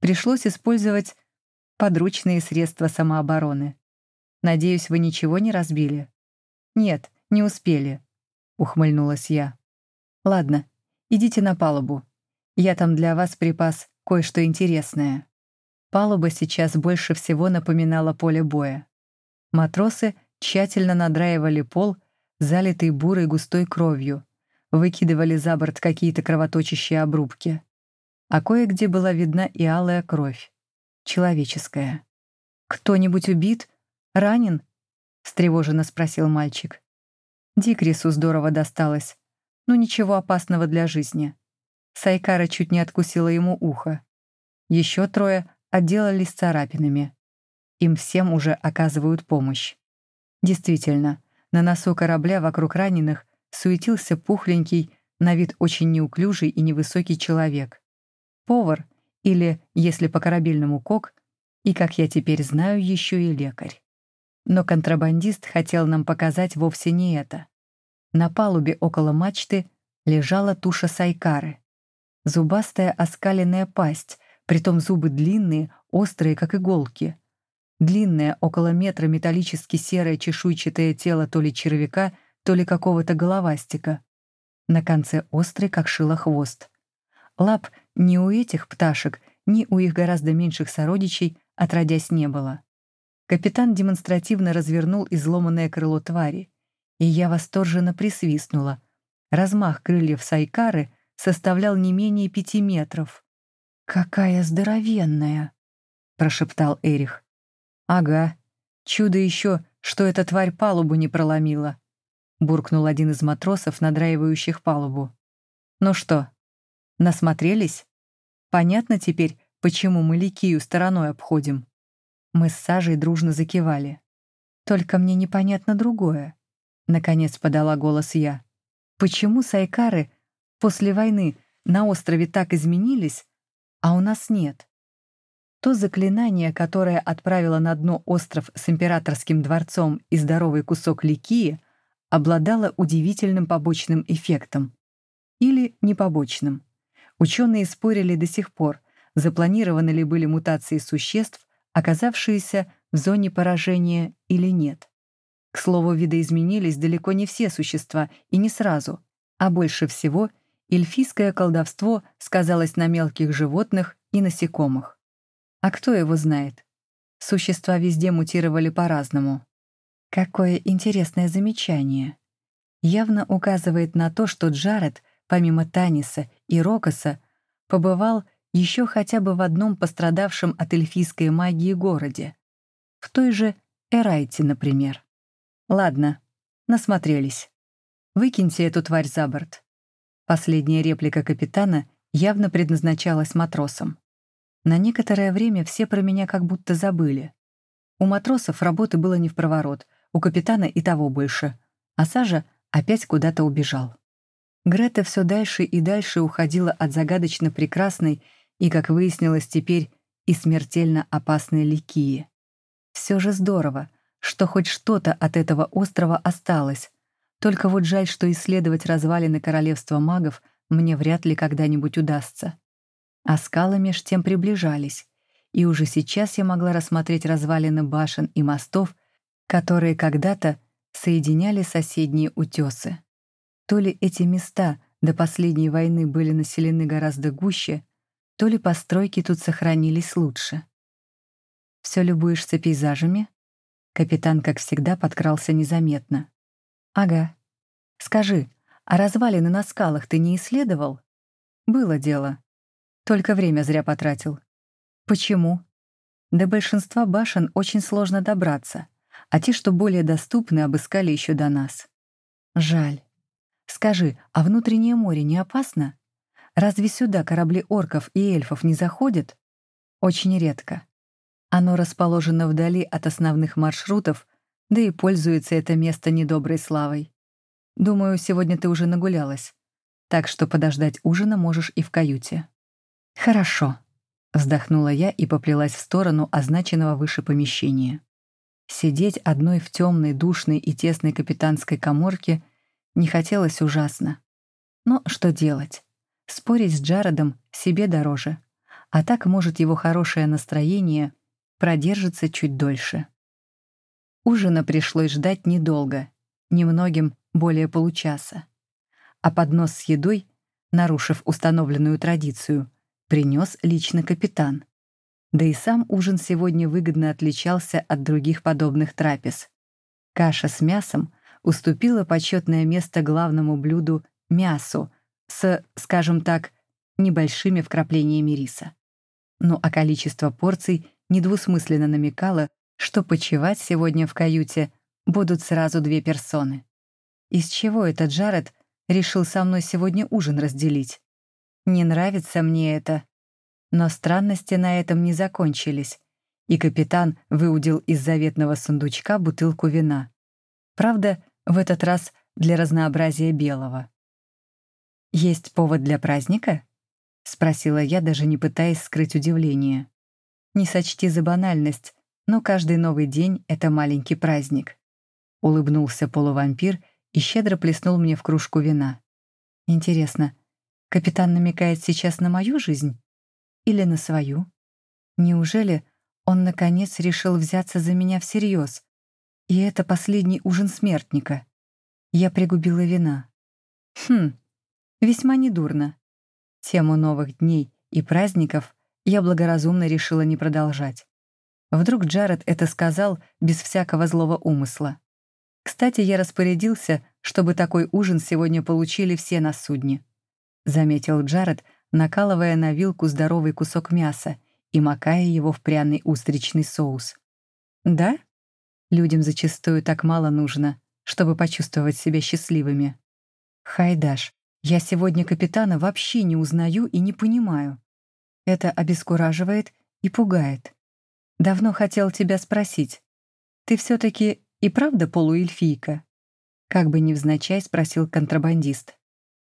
Пришлось использовать подручные средства самообороны. Надеюсь, вы ничего не разбили?» «Нет, не успели», — ухмыльнулась я. «Ладно, идите на палубу. Я там для вас припас кое-что интересное». Палуба сейчас больше всего напоминала поле боя. Матросы тщательно надраивали пол, залитый бурой густой кровью, выкидывали за борт какие-то кровоточащие обрубки. А кое-где была видна и алая кровь. Человеческая. «Кто-нибудь убит? Ранен?» — встревоженно спросил мальчик. Дикрису здорово досталось, но ничего опасного для жизни. Сайкара чуть не откусила ему ухо. Еще трое отделались царапинами. Им всем уже оказывают помощь. Действительно, на носу корабля вокруг раненых суетился пухленький, на вид очень неуклюжий и невысокий человек. Повар, или, если по-корабельному, кок, и, как я теперь знаю, еще и лекарь. Но контрабандист хотел нам показать вовсе не это. На палубе около мачты лежала туша сайкары. Зубастая оскаленная пасть, притом зубы длинные, острые, как иголки. Длинное, около метра металлически серое чешуйчатое тело то ли червяка, то ли какого-то головастика. На конце острый, как шило хвост. Лап ни у этих пташек, ни у их гораздо меньших сородичей отродясь не было. Капитан демонстративно развернул изломанное крыло твари, и я восторженно присвистнула. Размах крыльев сайкары составлял не менее пяти метров. «Какая здоровенная!» — прошептал Эрих. «Ага, чудо еще, что эта тварь палубу не проломила», — буркнул один из матросов, надраивающих палубу. «Ну что, насмотрелись? Понятно теперь, почему мы Ликию стороной обходим?» Мы с Сажей дружно закивали. «Только мне непонятно другое», — наконец подала голос я. «Почему сайкары после войны на острове так изменились, а у нас нет?» То заклинание, которое отправило на дно остров с императорским дворцом и здоровый кусок Ликии, обладало удивительным побочным эффектом. Или непобочным. Ученые спорили до сих пор, запланированы ли были мутации существ, оказавшиеся в зоне поражения или нет. К слову, видоизменились далеко не все существа и не сразу, а больше всего эльфийское колдовство сказалось на мелких животных и насекомых. А кто его знает? Существа везде мутировали по-разному. Какое интересное замечание. Явно указывает на то, что Джаред, помимо Таниса и Рокоса, побывал еще хотя бы в одном пострадавшем от эльфийской магии городе. В той же Эрайте, например. Ладно, насмотрелись. Выкиньте эту тварь за борт. Последняя реплика капитана явно предназначалась матросам. На некоторое время все про меня как будто забыли. У матросов работы было не в проворот, у капитана и того больше, а Сажа опять куда-то убежал. Грета все дальше и дальше уходила от загадочно прекрасной и, как выяснилось теперь, и смертельно опасной Ликии. Все же здорово, что хоть что-то от этого острова осталось. Только вот жаль, что исследовать развалины королевства магов мне вряд ли когда-нибудь удастся. А скалы меж тем приближались, и уже сейчас я могла рассмотреть развалины башен и мостов, которые когда-то соединяли соседние утесы. То ли эти места до последней войны были населены гораздо гуще, то ли постройки тут сохранились лучше. «Все любуешься пейзажами?» Капитан, как всегда, подкрался незаметно. «Ага. Скажи, а развалины на скалах ты не исследовал?» «Было дело. Только время зря потратил». «Почему?» До большинства башен очень сложно добраться, а те, что более доступны, обыскали еще до нас. Жаль. Скажи, а внутреннее море не опасно? Разве сюда корабли орков и эльфов не заходят? Очень редко. Оно расположено вдали от основных маршрутов, да и пользуется это место недоброй славой. Думаю, сегодня ты уже нагулялась, так что подождать ужина можешь и в каюте. Хорошо, вздохнула я и поплелась в сторону означенного выше помещения. Сидеть одной в темной, душной и тесной капитанской коморке не хотелось ужасно. Но что делать? Спорить с Джаредом себе дороже. А так, может, его хорошее настроение — продержится чуть дольше. Ужина пришлось ждать недолго, немногим более получаса. А поднос с едой, нарушив установленную традицию, принес лично капитан. Да и сам ужин сегодня выгодно отличался от других подобных трапез. Каша с мясом уступила почетное место главному блюду — мясу с, скажем так, небольшими вкраплениями риса. Ну а количество порций недвусмысленно намекала, что почевать сегодня в каюте будут сразу две персоны. Из чего этот Джаред решил со мной сегодня ужин разделить? Не нравится мне это. Но странности на этом не закончились, и капитан выудил из заветного сундучка бутылку вина. Правда, в этот раз для разнообразия белого. «Есть повод для праздника?» — спросила я, даже не пытаясь скрыть удивление. Не сочти за банальность, но каждый новый день — это маленький праздник. Улыбнулся полувампир и щедро плеснул мне в кружку вина. Интересно, капитан намекает сейчас на мою жизнь? Или на свою? Неужели он, наконец, решил взяться за меня всерьез? И это последний ужин смертника. Я пригубила вина. Хм, весьма недурно. Тему новых дней и праздников я благоразумно решила не продолжать. Вдруг Джаред это сказал без всякого злого умысла. Кстати, я распорядился, чтобы такой ужин сегодня получили все на судне. Заметил Джаред, накалывая на вилку здоровый кусок мяса и макая его в пряный устричный соус. Да? Людям зачастую так мало нужно, чтобы почувствовать себя счастливыми. Хайдаш, я сегодня капитана вообще не узнаю и не понимаю. Это обескураживает и пугает. Давно хотел тебя спросить. Ты все-таки и правда полуэльфийка? Как бы невзначай спросил контрабандист.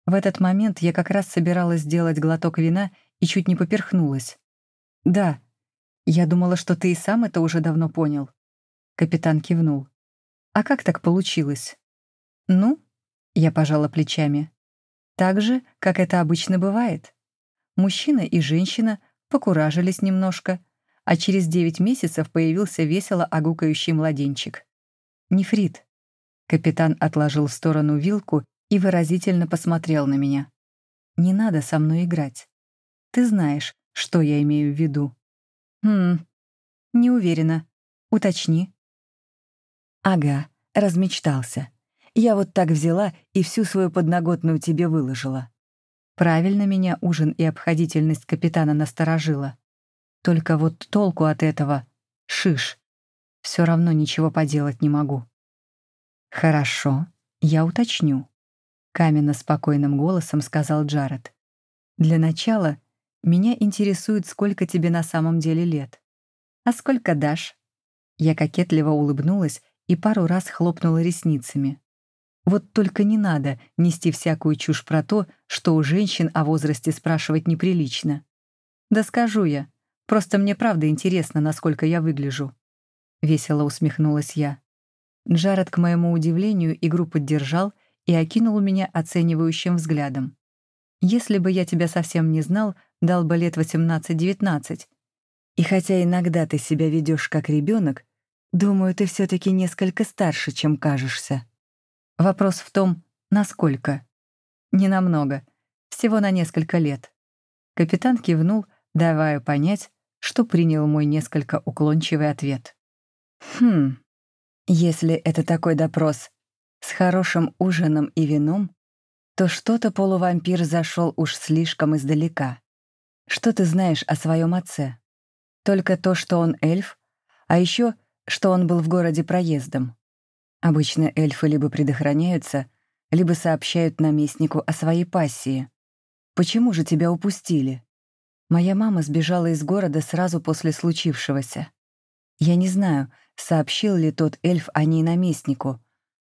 В этот момент я как раз собиралась сделать глоток вина и чуть не поперхнулась. «Да, я думала, что ты и сам это уже давно понял». Капитан кивнул. «А как так получилось?» «Ну?» — я пожала плечами. «Так же, как это обычно бывает. Мужчина и женщина покуражились немножко, а через девять месяцев появился весело огукающий младенчик. «Нефрит». Капитан отложил в сторону вилку и выразительно посмотрел на меня. «Не надо со мной играть. Ты знаешь, что я имею в виду». «Хм, не уверена. Уточни». «Ага, размечтался. Я вот так взяла и всю свою подноготную тебе выложила. Правильно меня ужин и обходительность капитана насторожила. Только вот толку от этого — шиш. Все равно ничего поделать не могу. «Хорошо, я уточню», — каменно-спокойным голосом сказал Джаред. «Для начала меня интересует, сколько тебе на самом деле лет. А сколько дашь?» Я кокетливо улыбнулась и пару раз хлопнула ресницами. Вот только не надо нести всякую чушь про то, что у женщин о возрасте спрашивать неприлично. Да скажу я. Просто мне правда интересно, насколько я выгляжу. Весело усмехнулась я. Джаред, к моему удивлению, игру поддержал и окинул меня оценивающим взглядом. Если бы я тебя совсем не знал, дал бы лет 18-19. И хотя иногда ты себя ведешь как ребенок, думаю, ты все-таки несколько старше, чем кажешься. Вопрос в том, насколько. Не намного. Всего на несколько лет. Капитан кивнул, давая понять, что принял мой несколько уклончивый ответ. Хм, если это такой допрос с хорошим ужином и вином, то что-то полувампир зашел уж слишком издалека. Что ты знаешь о своем отце? Только то, что он эльф, а еще, что он был в городе проездом. Обычно эльфы либо предохраняются, либо сообщают наместнику о своей пассии. Почему же тебя упустили? Моя мама сбежала из города сразу после случившегося. Я не знаю, сообщил ли тот эльф о ней наместнику,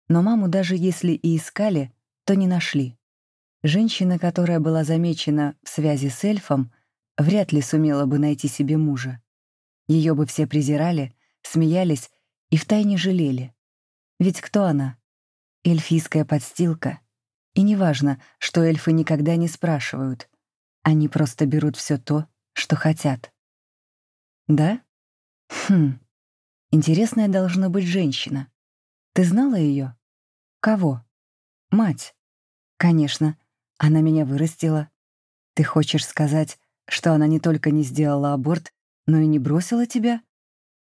но маму даже если и искали, то не нашли. Женщина, которая была замечена в связи с эльфом, вряд ли сумела бы найти себе мужа. Ее бы все презирали, смеялись и втайне жалели. Ведь кто она? Эльфийская подстилка. И неважно, что эльфы никогда не спрашивают. Они просто берут все то, что хотят. Да? Хм. Интересная должна быть женщина. Ты знала ее? Кого? Мать. Конечно, она меня вырастила. Ты хочешь сказать, что она не только не сделала аборт, но и не бросила тебя?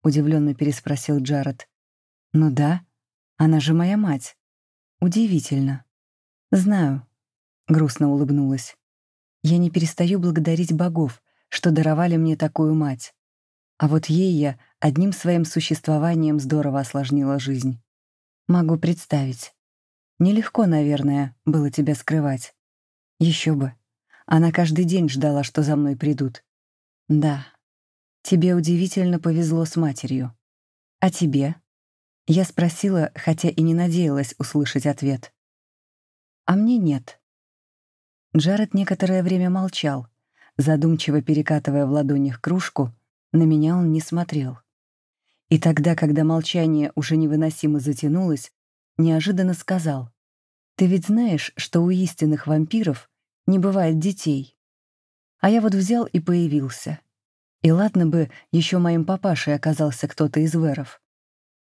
Удивленно переспросил Джаред. Ну да, она же моя мать. Удивительно. Знаю, грустно улыбнулась. Я не перестаю благодарить богов, что даровали мне такую мать. А вот ей я одним своим существованием здорово осложнила жизнь. Могу представить. Нелегко, наверное, было тебя скрывать. Еще бы. Она каждый день ждала, что за мной придут. Да. Тебе удивительно повезло с матерью. А тебе? Я спросила, хотя и не надеялась услышать ответ. А мне нет. Джаред некоторое время молчал, задумчиво перекатывая в ладонях кружку, на меня он не смотрел. И тогда, когда молчание уже невыносимо затянулось, неожиданно сказал, «Ты ведь знаешь, что у истинных вампиров не бывает детей?» А я вот взял и появился. И ладно бы еще моим папашей оказался кто-то из веров.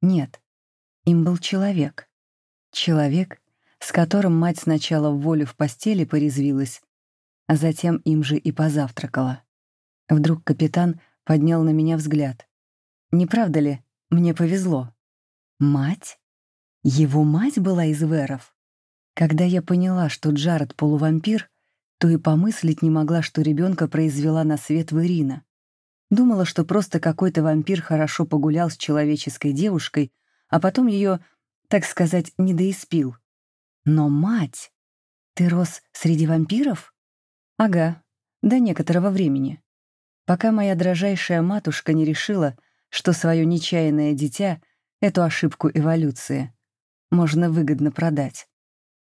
Нет, им был человек. Человек, с которым мать сначала в волю в постели порезвилась, а затем им же и позавтракала. Вдруг капитан поднял на меня взгляд. «Не правда ли, мне повезло?» «Мать? Его мать была из Веров?» Когда я поняла, что Джаред полувампир, то и помыслить не могла, что ребенка произвела на свет Верина. Думала, что просто какой-то вампир хорошо погулял с человеческой девушкой, а потом ее, так сказать, недоиспил. Но мать! Ты рос среди вампиров? Ага, до некоторого времени пока моя дрожайшая матушка не решила, что свое нечаянное дитя, эту ошибку эволюции, можно выгодно продать.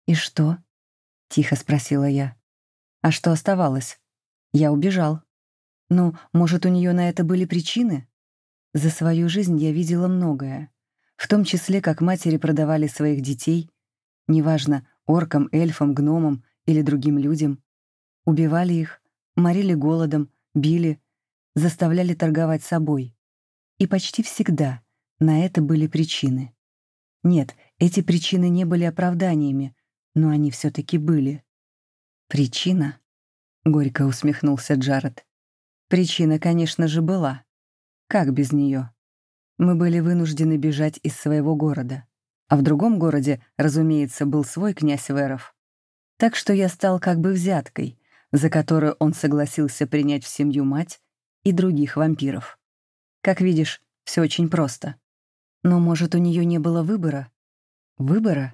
«И что?» — тихо спросила я. «А что оставалось?» Я убежал. Ну, может, у нее на это были причины? За свою жизнь я видела многое, в том числе, как матери продавали своих детей, неважно, оркам, эльфам, гномам или другим людям. Убивали их, морили голодом, били, заставляли торговать собой. И почти всегда на это были причины. Нет, эти причины не были оправданиями, но они все таки были. «Причина?» — горько усмехнулся Джаред. «Причина, конечно же, была. Как без нее? Мы были вынуждены бежать из своего города. А в другом городе, разумеется, был свой князь Веров. Так что я стал как бы взяткой, за которую он согласился принять в семью мать и других вампиров. Как видишь, все очень просто. Но, может, у нее не было выбора? Выбора?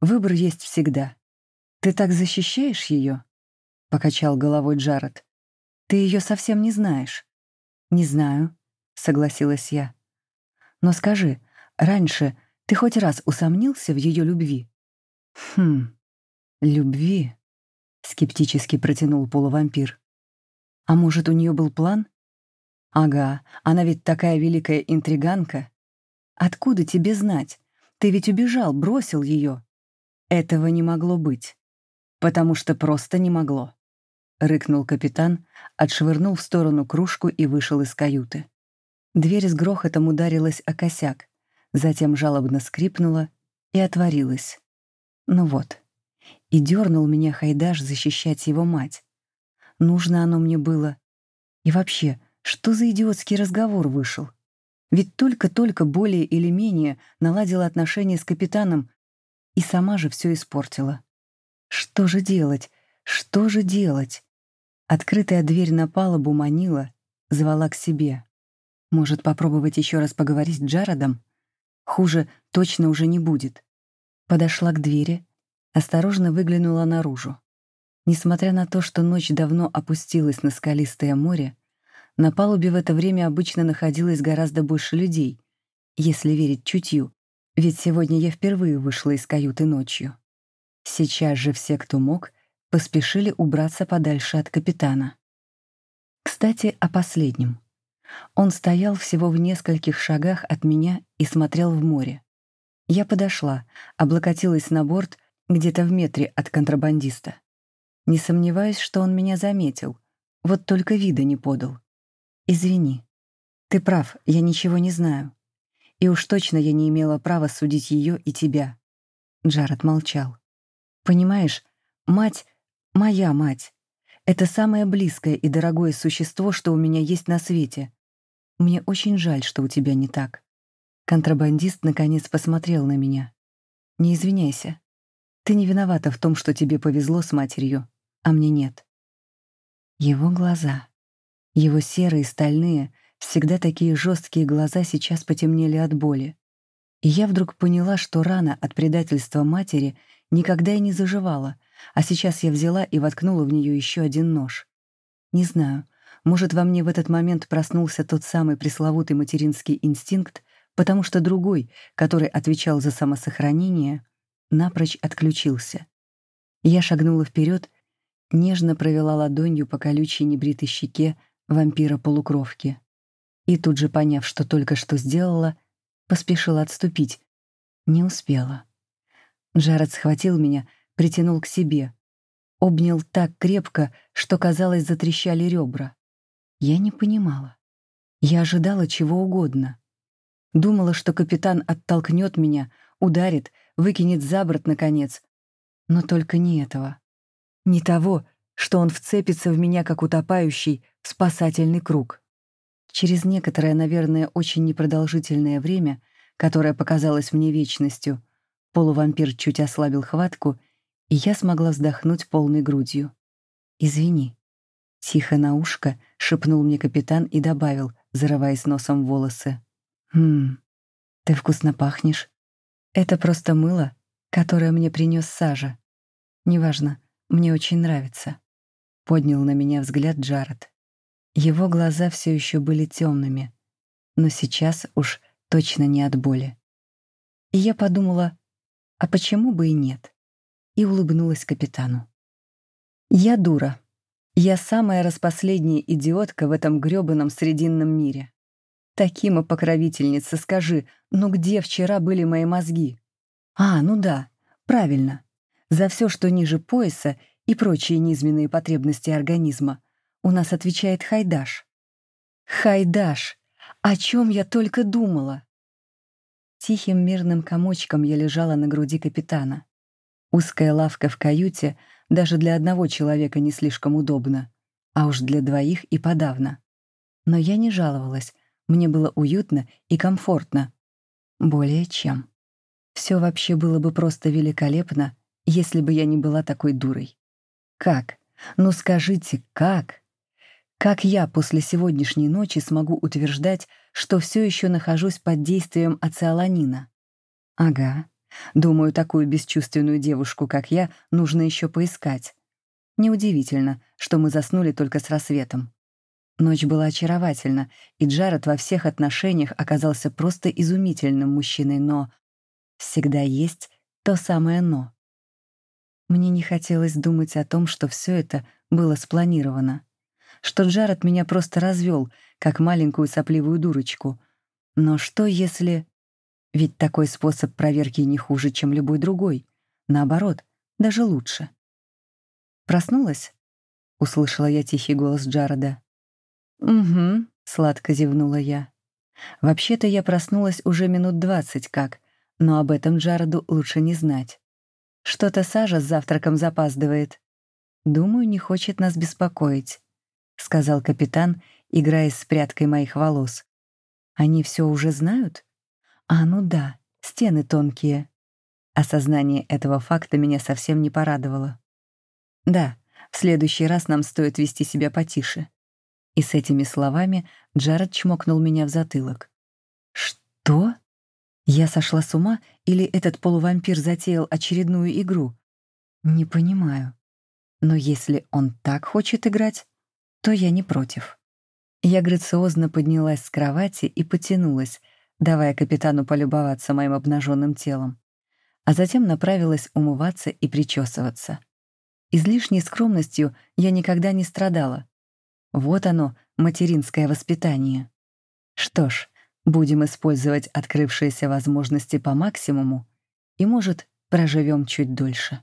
Выбор есть всегда. Ты так защищаешь ее? Покачал головой Джаред. Ты ее совсем не знаешь. Не знаю, согласилась я. Но скажи, раньше ты хоть раз усомнился в ее любви? «Хм, любви?» — скептически протянул полувампир. «А может, у нее был план?» «Ага, она ведь такая великая интриганка. Откуда тебе знать? Ты ведь убежал, бросил ее. Этого не могло быть. Потому что просто не могло. Рыкнул капитан, отшвырнул в сторону кружку и вышел из каюты. Дверь с грохотом ударилась о косяк, затем жалобно скрипнула и отворилась. Ну вот. И дернул меня Хайдаш защищать его мать. Нужно оно мне было. И вообще, что за идиотский разговор вышел? Ведь только-только более или менее наладила отношения с капитаном и сама же все испортила. Что же делать? Что же делать? Открытая дверь на палубу манила, звала к себе. Может, попробовать еще раз поговорить с Джародом? Хуже точно уже не будет. Подошла к двери, осторожно выглянула наружу. Несмотря на то, что ночь давно опустилась на скалистое море, на палубе в это время обычно находилось гораздо больше людей, если верить чутью, ведь сегодня я впервые вышла из каюты ночью. Сейчас же все, кто мог, поспешили убраться подальше от капитана. Кстати, о последнем. Он стоял всего в нескольких шагах от меня и смотрел в море. Я подошла, облокотилась на борт где-то в метре от контрабандиста. Не сомневаюсь, что он меня заметил, вот только вида не подал. «Извини. Ты прав, я ничего не знаю. И уж точно я не имела права судить ее и тебя». Джаред молчал. «Понимаешь, мать — моя мать. Это самое близкое и дорогое существо, что у меня есть на свете. Мне очень жаль, что у тебя не так». Контрабандист наконец посмотрел на меня. «Не извиняйся. Ты не виновата в том, что тебе повезло с матерью, а мне нет». Его глаза. Его серые, стальные, всегда такие жесткие глаза сейчас потемнели от боли. И я вдруг поняла, что рана от предательства матери никогда и не заживала, а сейчас я взяла и воткнула в нее еще один нож. Не знаю, может, во мне в этот момент проснулся тот самый пресловутый материнский инстинкт, потому что другой, который отвечал за самосохранение, напрочь отключился. Я шагнула вперед, нежно провела ладонью по колючей небритой щеке, вампира-полукровки. И тут же, поняв, что только что сделала, поспешила отступить. Не успела. Джаред схватил меня, притянул к себе. Обнял так крепко, что, казалось, затрещали ребра. Я не понимала. Я ожидала чего угодно. Думала, что капитан оттолкнет меня, ударит, выкинет за борт, наконец. Но только не этого. Не того, что он вцепится в меня, как утопающий, в спасательный круг. Через некоторое, наверное, очень непродолжительное время, которое показалось мне вечностью, полувампир чуть ослабил хватку, и я смогла вздохнуть полной грудью. «Извини». Тихо на ушко шепнул мне капитан и добавил, зарываясь носом в волосы. «Хм, ты вкусно пахнешь. Это просто мыло, которое мне принес Сажа. Неважно, мне очень нравится». Поднял на меня взгляд Джаред. Его глаза все еще были темными, но сейчас уж точно не от боли. И я подумала, а почему бы и нет? И улыбнулась капитану. Я дура. Я самая распоследняя идиотка в этом грёбаном срединном мире. Такима покровительница, скажи, ну где вчера были мои мозги? А, ну да, правильно. За все, что ниже пояса и прочие низменные потребности организма, у нас отвечает Хайдаш. Хайдаш! О чем я только думала! Тихим мирным комочком я лежала на груди капитана. Узкая лавка в каюте даже для одного человека не слишком удобна, а уж для двоих и подавно. Но я не жаловалась, мне было уютно и комфортно. Более чем. Все вообще было бы просто великолепно, если бы я не была такой дурой. Как? Ну скажите, как? Как я после сегодняшней ночи смогу утверждать, что все еще нахожусь под действием ациаланина? Ага. Думаю, такую бесчувственную девушку, как я, нужно еще поискать. Неудивительно, что мы заснули только с рассветом. Ночь была очаровательна, и Джаред во всех отношениях оказался просто изумительным мужчиной, но всегда есть то самое «но». Мне не хотелось думать о том, что все это было спланировано, что Джаред меня просто развел, как маленькую сопливую дурочку. Но что если... Ведь такой способ проверки не хуже, чем любой другой. Наоборот, даже лучше. «Проснулась?» — услышала я тихий голос Джареда. «Угу», — сладко зевнула я. «Вообще-то я проснулась уже минут двадцать как, но об этом Джареду лучше не знать. Что-то Сажа с завтраком запаздывает. Думаю, не хочет нас беспокоить, сказал капитан, играя с прядкой моих волос. Они все уже знают? А ну да, стены тонкие. Осознание этого факта меня совсем не порадовало. Да, в следующий раз нам стоит вести себя потише. И с этими словами Джаред чмокнул меня в затылок. Что? Я сошла с ума или этот полувампир затеял очередную игру? Не понимаю. Но если он так хочет играть, то я не против. Я грациозно поднялась с кровати и потянулась, давая капитану полюбоваться моим обнаженным телом, а затем направилась умываться и причесываться. Излишней скромностью я никогда не страдала. Вот оно, материнское воспитание. Что ж, Будем использовать открывшиеся возможности по максимуму и, может, проживем чуть дольше.